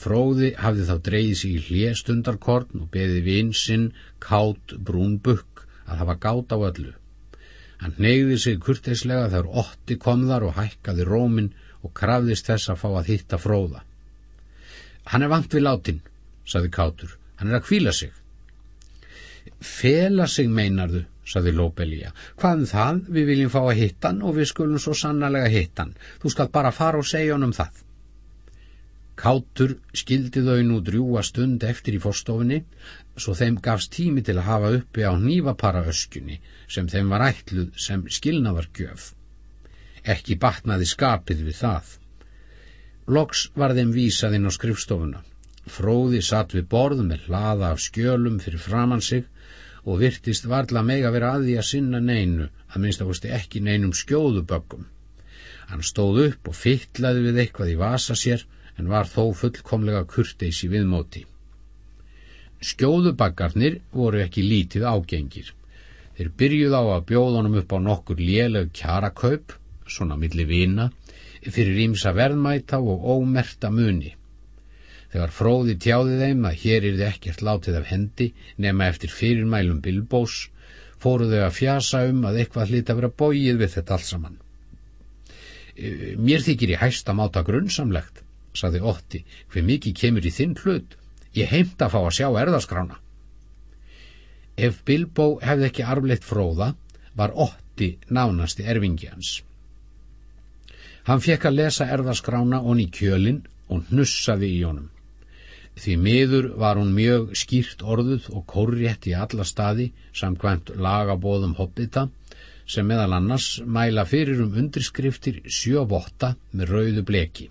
A: Fróði hafði þá dreyið sig í hljéstundarkorn og beði vinsinn kátt brún bukk að hafa gátt á öllu. Hann neyði sig kurteislega þegar otti kom þar og hækkaði rómin og krafðist þess að fá að hitta fróða. Hann er vant við látin, saði kátur. Hann er að kvíla sig. Fela sig meinarðu, saði Lóbelía. Hvað um það? Við viljum fá að hittan og við skulum svo sannarlega hittan. Þú skal bara fara og segja honum það. Kátur skildi þau nú drjúa stund eftir í forstofinni, svo þeim gafst tími til að hafa uppi á nývapara öskjunni sem þeim var ætluð sem skilnaðargjöf. Ekki batnaði skapið við það. Loks var þeim vísaðinn á skrifstofuna. Fróði satt við borð með hlaða af skjölum fyrir framann sig og virtist varla meg að vera að því að sinna neinu, að minnst að vosti ekki neinum skjóðuböggum. Hann stóð upp og fytlaði við eitthvað í vasa sér, en var þó fullkomlega kurteis í viðmóti. Skjóðubaggarnir voru ekki lítið ágengir. Þeir byrjuð á að bjóðunum upp á nokkur léleg kjarakaup, svona milli vina, fyrir ímsa verðmæta og ómerta muni. Þegar fróði tjáði þeim að hér er þið ekkert látið af hendi nema eftir fyrirmælum Bilbós, fóru þau að fjasa um að eitthvað hlita að vera bóið við þetta allt saman. E, mér þykir ég hæsta máta grunnsamlegt, saði Otti, hver mikið kemur í þinn hlut. Ég heimt að fá að sjá erðaskrána. Ef Bilbo hefði ekki arfleitt fróða, var Otti nánasti erfingi hans. Hann fekk að lesa erðaskrána honni í kjölinn og hnussaði í honum. Því miður var hún mjög skýrt orðuð og kórrétt í alla staði samkvæmt lagabóðum hobbita sem meðal annars mæla fyrir um undirskriftir sjövotta með rauðu bleki.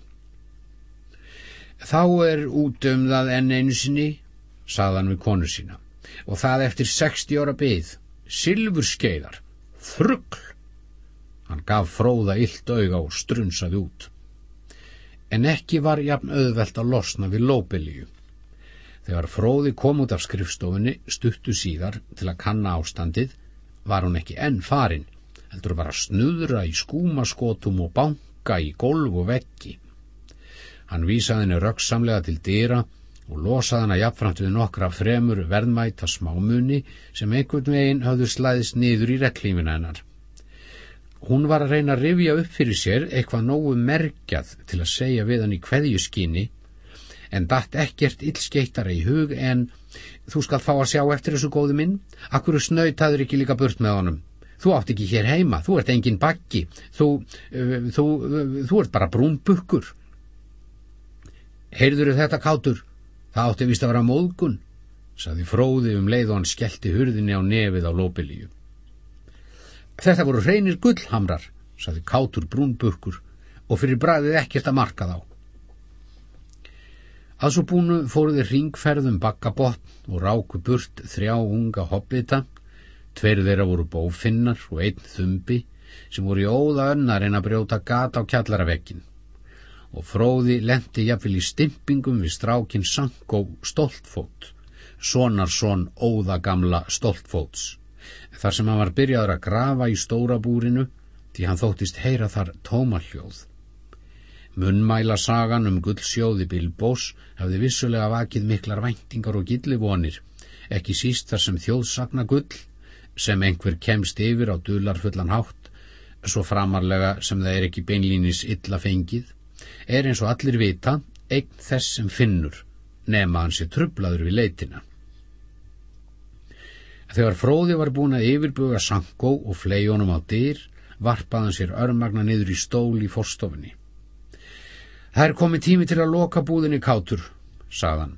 A: Þá er út það enn einu sinni, saðan við konu sína, og það eftir 60 ára byggð, silfurskeiðar, þruggl. Hann gaf fróða illt auga og strunsaði út. En ekki var jafn auðvelt að losna við lóbelíu. Þegar fróði kom út af skrifstofunni stuttu síðar til að kanna ástandið var hún ekki enn farin, heldur bara snuðra í skúmaskotum og banka í golf og veggi. Hann vísaði henni röggsamlega til dýra og losaði henni að jafnframt við nokkra fremur verðmæta smámunni sem einhvern veginn hafðu slæðist niður í rekklífina hennar. Hún var að reyna að rifja upp fyrir sér eitthvað nógu merkjað til að segja við hann í hverjuskinni en datt ekkert illskeittara í hug en þú skal fá að sjá eftir þessu góðu minn. Akkur snöytaður ekki líka burt með honum? Þú átt ekki hér heima, þú ert engin bakki þú, uh, þú, uh, þú ert bara brún bukkur heyrður þetta kátur? Það átti vist að vera móðgun saði fróði um leið og hann skellti hurðinni á nefið á lópilíu þetta voru hreinir gullhamrar saði kátur brún bukkur og fyrir bræðið ekkert að marka þá. Að svo búinu fóruði ringferðum bakkabotn og ráku burt þrjá unga hobbita, tveir þeirra voru bófinnar og einn þumbi sem voru í óða önnar en að brjóta gata á kjallaravekkin og fróði lendi jafnvel í stimpingum við strákin Sankó Stoltfót, sonarsson óða gamla Stoltfóts, þar sem hann var byrjaður að grafa í stóra búrinu því hann þóttist heyra þar tómaljóð. Munnmæla sagan um gullsjóði Bilbós hafði vissulega vakið miklar væntingar og gillivonir, ekki síst þar sem þjóðsagna gull, sem einhver kemst yfir á dularfullan hátt, svo framarlega sem það er ekki beinlínis illa fengið, er eins og allir vita, eign þess sem finnur, nema hans er trublaður við leitina. Þegar fróði var búin að yfirbuga Sanko og fleiðunum á dyr, varpaðan sér örmagna niður í stól í forstofinni. Það er komið tími til að loka búðinni kátur, sagðan.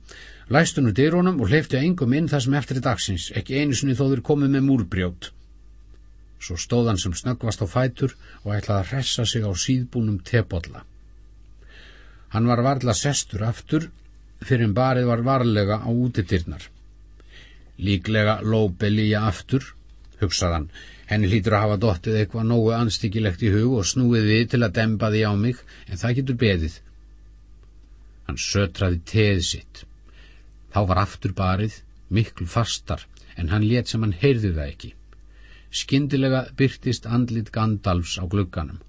A: Læstunum dyrónum og hleyftu engum inn það sem eftir dagsins, ekki einu sinni þó þeir komið með múrbrjót. Svo stóðan sem snöggvast á fætur og ætlaði að hressa sig á síðbúnum tepodla. Hann var varla sestur aftur fyrir en barið var varlega á útidyrnar. Líklega lóbelíja aftur, hugsaðan, henni hlýtur að hafa dottið eitthvað nógu anstíkilegt í hug og snúið við til að demba því á mig, en það getur beðið. Hann sötraði teð sitt. Þá var aftur barið, miklu fastar, en hann let sem hann heyrði það ekki. Skyndilega byrtist andlit Gandalfs á glugganum.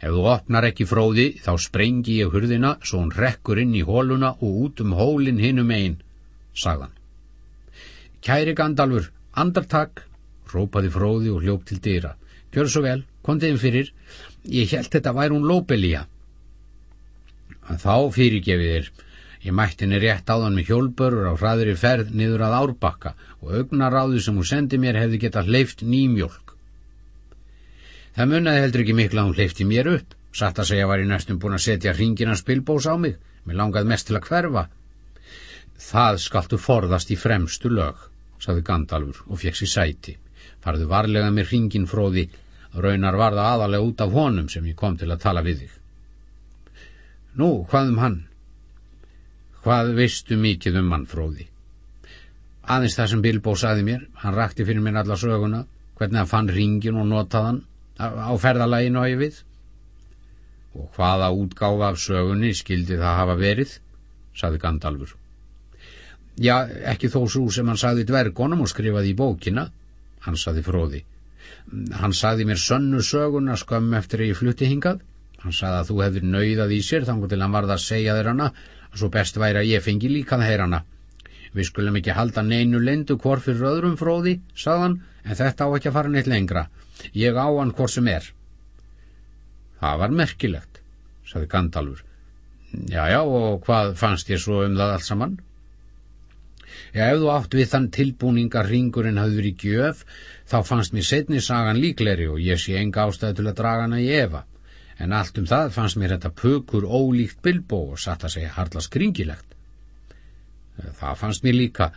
A: Ef þú opnar ekki fróði, þá sprengi ég hurðina svo hún rekkur inn í hóluna og út um hólinn hinnum einn, sagðan. Kæri Gandalfur, andartak, rópaði fróði og hljópt til dýra. Gjör svo vel, kontið inn fyrir, ég held þetta væri hún lópelíja að þá fyrirgefið þér. Ég mætti henni rétt áðan með hjólbörur á hraðri ferð niður að árbakka og augnaráðu sem hún sendi mér hefði getað hleyft nýmjólk. Það munnaði heldur ekki mikla að hún hleyfti mér upp. Satt að segja var ég næstum búin að setja hringina spilbós á mig. Mér langað mest til að hverfa. Það skaltu forðast í fremstu lög, saði Gandalfur og fekk sér sæti. Farðu varlega með hringin fróði, raunar varða aðalega út af honum sem ég kom til að tala við þig. Nú, hvað um hann? Hvað veistu mikið um hann, fróði? Aðeins það sem Bilbo saði mér, hann rakti fyrir mér alla söguna, hvernig hann fann ringin og notaðan á ferðalæginu á ég við. Og hvaða útgáfa af sögunni skildi það hafa verið, saði Gandalfur. Já, ekki þó svo sem hann saði dvergonum og skrifaði í bókina, hann saði fróði. Hann saði mér sönnu söguna skömm eftir að ég flutti hingað Hann sagði að þú hefðir nauðað í sér þangur til hann varða að segja þér hana svo best væri að ég fengi líka það heyr hana. Við skulum ekki halda neinu lendu hvort fyrir öðrum fróði, sagðan, en þetta á ekki að fara neitt lengra. Ég á hann hvort sem er. Það var merkilegt, saði Gandalfur. Já, já, og hvað fannst ég svo um það allt saman? Ef þú átt við þann tilbúningar ringurinn hafði verið gjöf, þá fannst mér setni sagan líkleri og ég sé enga ástæði til að draga hana í Eva. En allt um það fannst mér þetta pukur ólíkt bilbó og satt að segja harla skringilegt. Það fannst mér líka,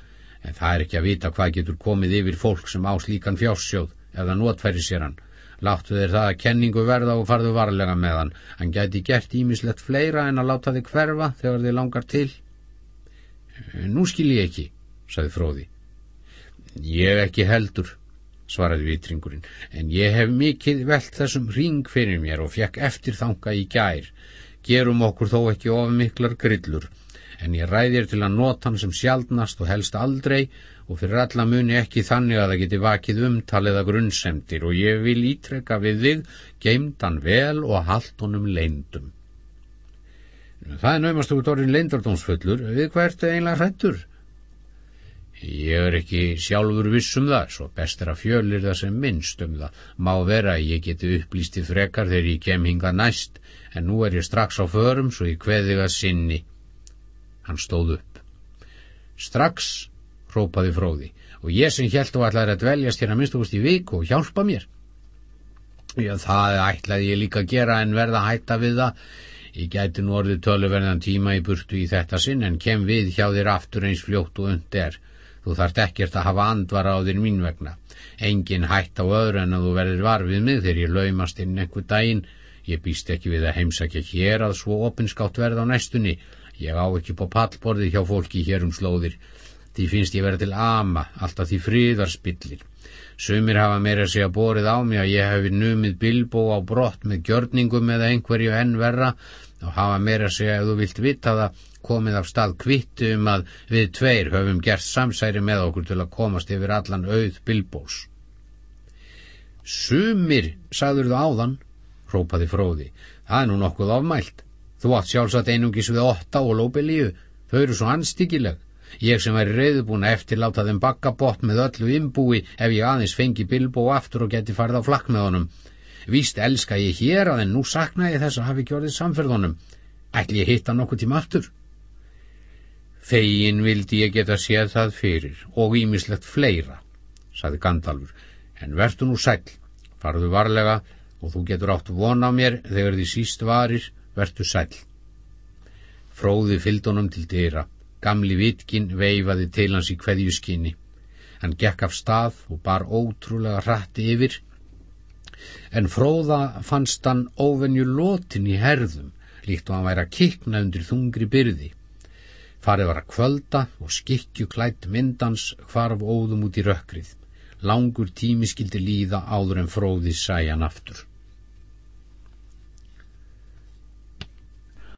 A: en það er ekki að vita hvað getur komið yfir fólk sem á slíkan fjársjóð eða notfæri sér hann. Láttu þeir það að kenningu verða og farðu varlega með hann. Hann gæti gert ímislegt fleira en að láta þig hverfa þegar þið langar til. Nú skil ég ekki, saði fróði. Ég ekki heldur, svaraði vitringurinn, en ég hef mikið velt þessum ring fyrir mér og fekk eftir þanga í gær. Gerum okkur þó ekki of miklar grillur, en ég ræðir til að nota hann sem sjaldnast og helst aldrei og fyrir alla muni ekki þannig að það geti vakið umtaliða grunnsemdir og ég vil ítrekka við þig geimdan vel og haldt honum leindum. Það er naumast út orðin leindardómsfullur, við hvert er einlega hrættur? Ég er ekki sjálfur viss um það, svo best er að fjölir það sem minnst um það. Má vera að ég geti upplýsti frekar þegar ég kem hinga næst, en nú er ég strax á förum svo ég kveði það sinni. Hann stóð upp. Strax rópaði fróði, og ég sem hjælt og ætlaði að dveljast hérna minnst okkurst í viku og hjálpa mér. Já, það ætlaði ég líka að gera en verða hætta við það. Ég gæti nú orðið töluverðan tíma í burtu í þetta sinn en kem við hjá þér aftur eins fljótt og und er. Þú þarft ekkert að hafa andvara á þér mín vegna. Engin hætt á öðru en að þú verður varfið mig þegar ég laumast inn einhver daginn. Ég býst ekki við að heimsækja hér að svo opinskátt verð á næstunni. Ég á ekki på pallborði hjá fólki hér um slóðir. Því finnst ég vera til ama, alltaf því friðar spillir. Sumir hafa meira sig að borið á mig að ég hefi numið bilbó á brott með gjörningum eða einhverju enn verra og hafa meira sig að þú vilt vita það komið af stað kvittu um að við tveir höfum gert samsæri með okkur til að komast yfir allan auð bilbós. Sumir, sagður þú áðan, rópaði fróði, það er nú nokkuð ofmælt. Þú átt sjálfsagt einungis við åtta og lópilíu, þau eru svo anstíkileg. Ég sem væri reyðubúin að eftirláta þeim bakkabott með öllu imbúi ef ég aðeins fengi bilbó aftur og geti farið á flakk með honum. Víst elska ég hér að en nú sakna ég þess að hafi gjörðið samferðunum. Ætli ég hitta nokkuð tím aftur? Fegin vildi ég geta séð það fyrir og ímislegt fleira, saði Gandalfur, en vertu nú sæl, farðu varlega og þú getur átt von á mér þegar því síst varir, vertu sæl. Fróði fylgdunum til dýra. Gamli vitkin veifaði til hans í kveðjuskinni. Hann gekk af stað og bar ótrúlega hratti yfir, en fróða fannst hann óvenju lotin í herðum, líkt og hann væri að kikna undir þungri byrði. Farið var að kvölda og skikju klætt myndans hvarf óðum út í rökkrið. Langur tími skildi líða áður en fróði sæjan aftur.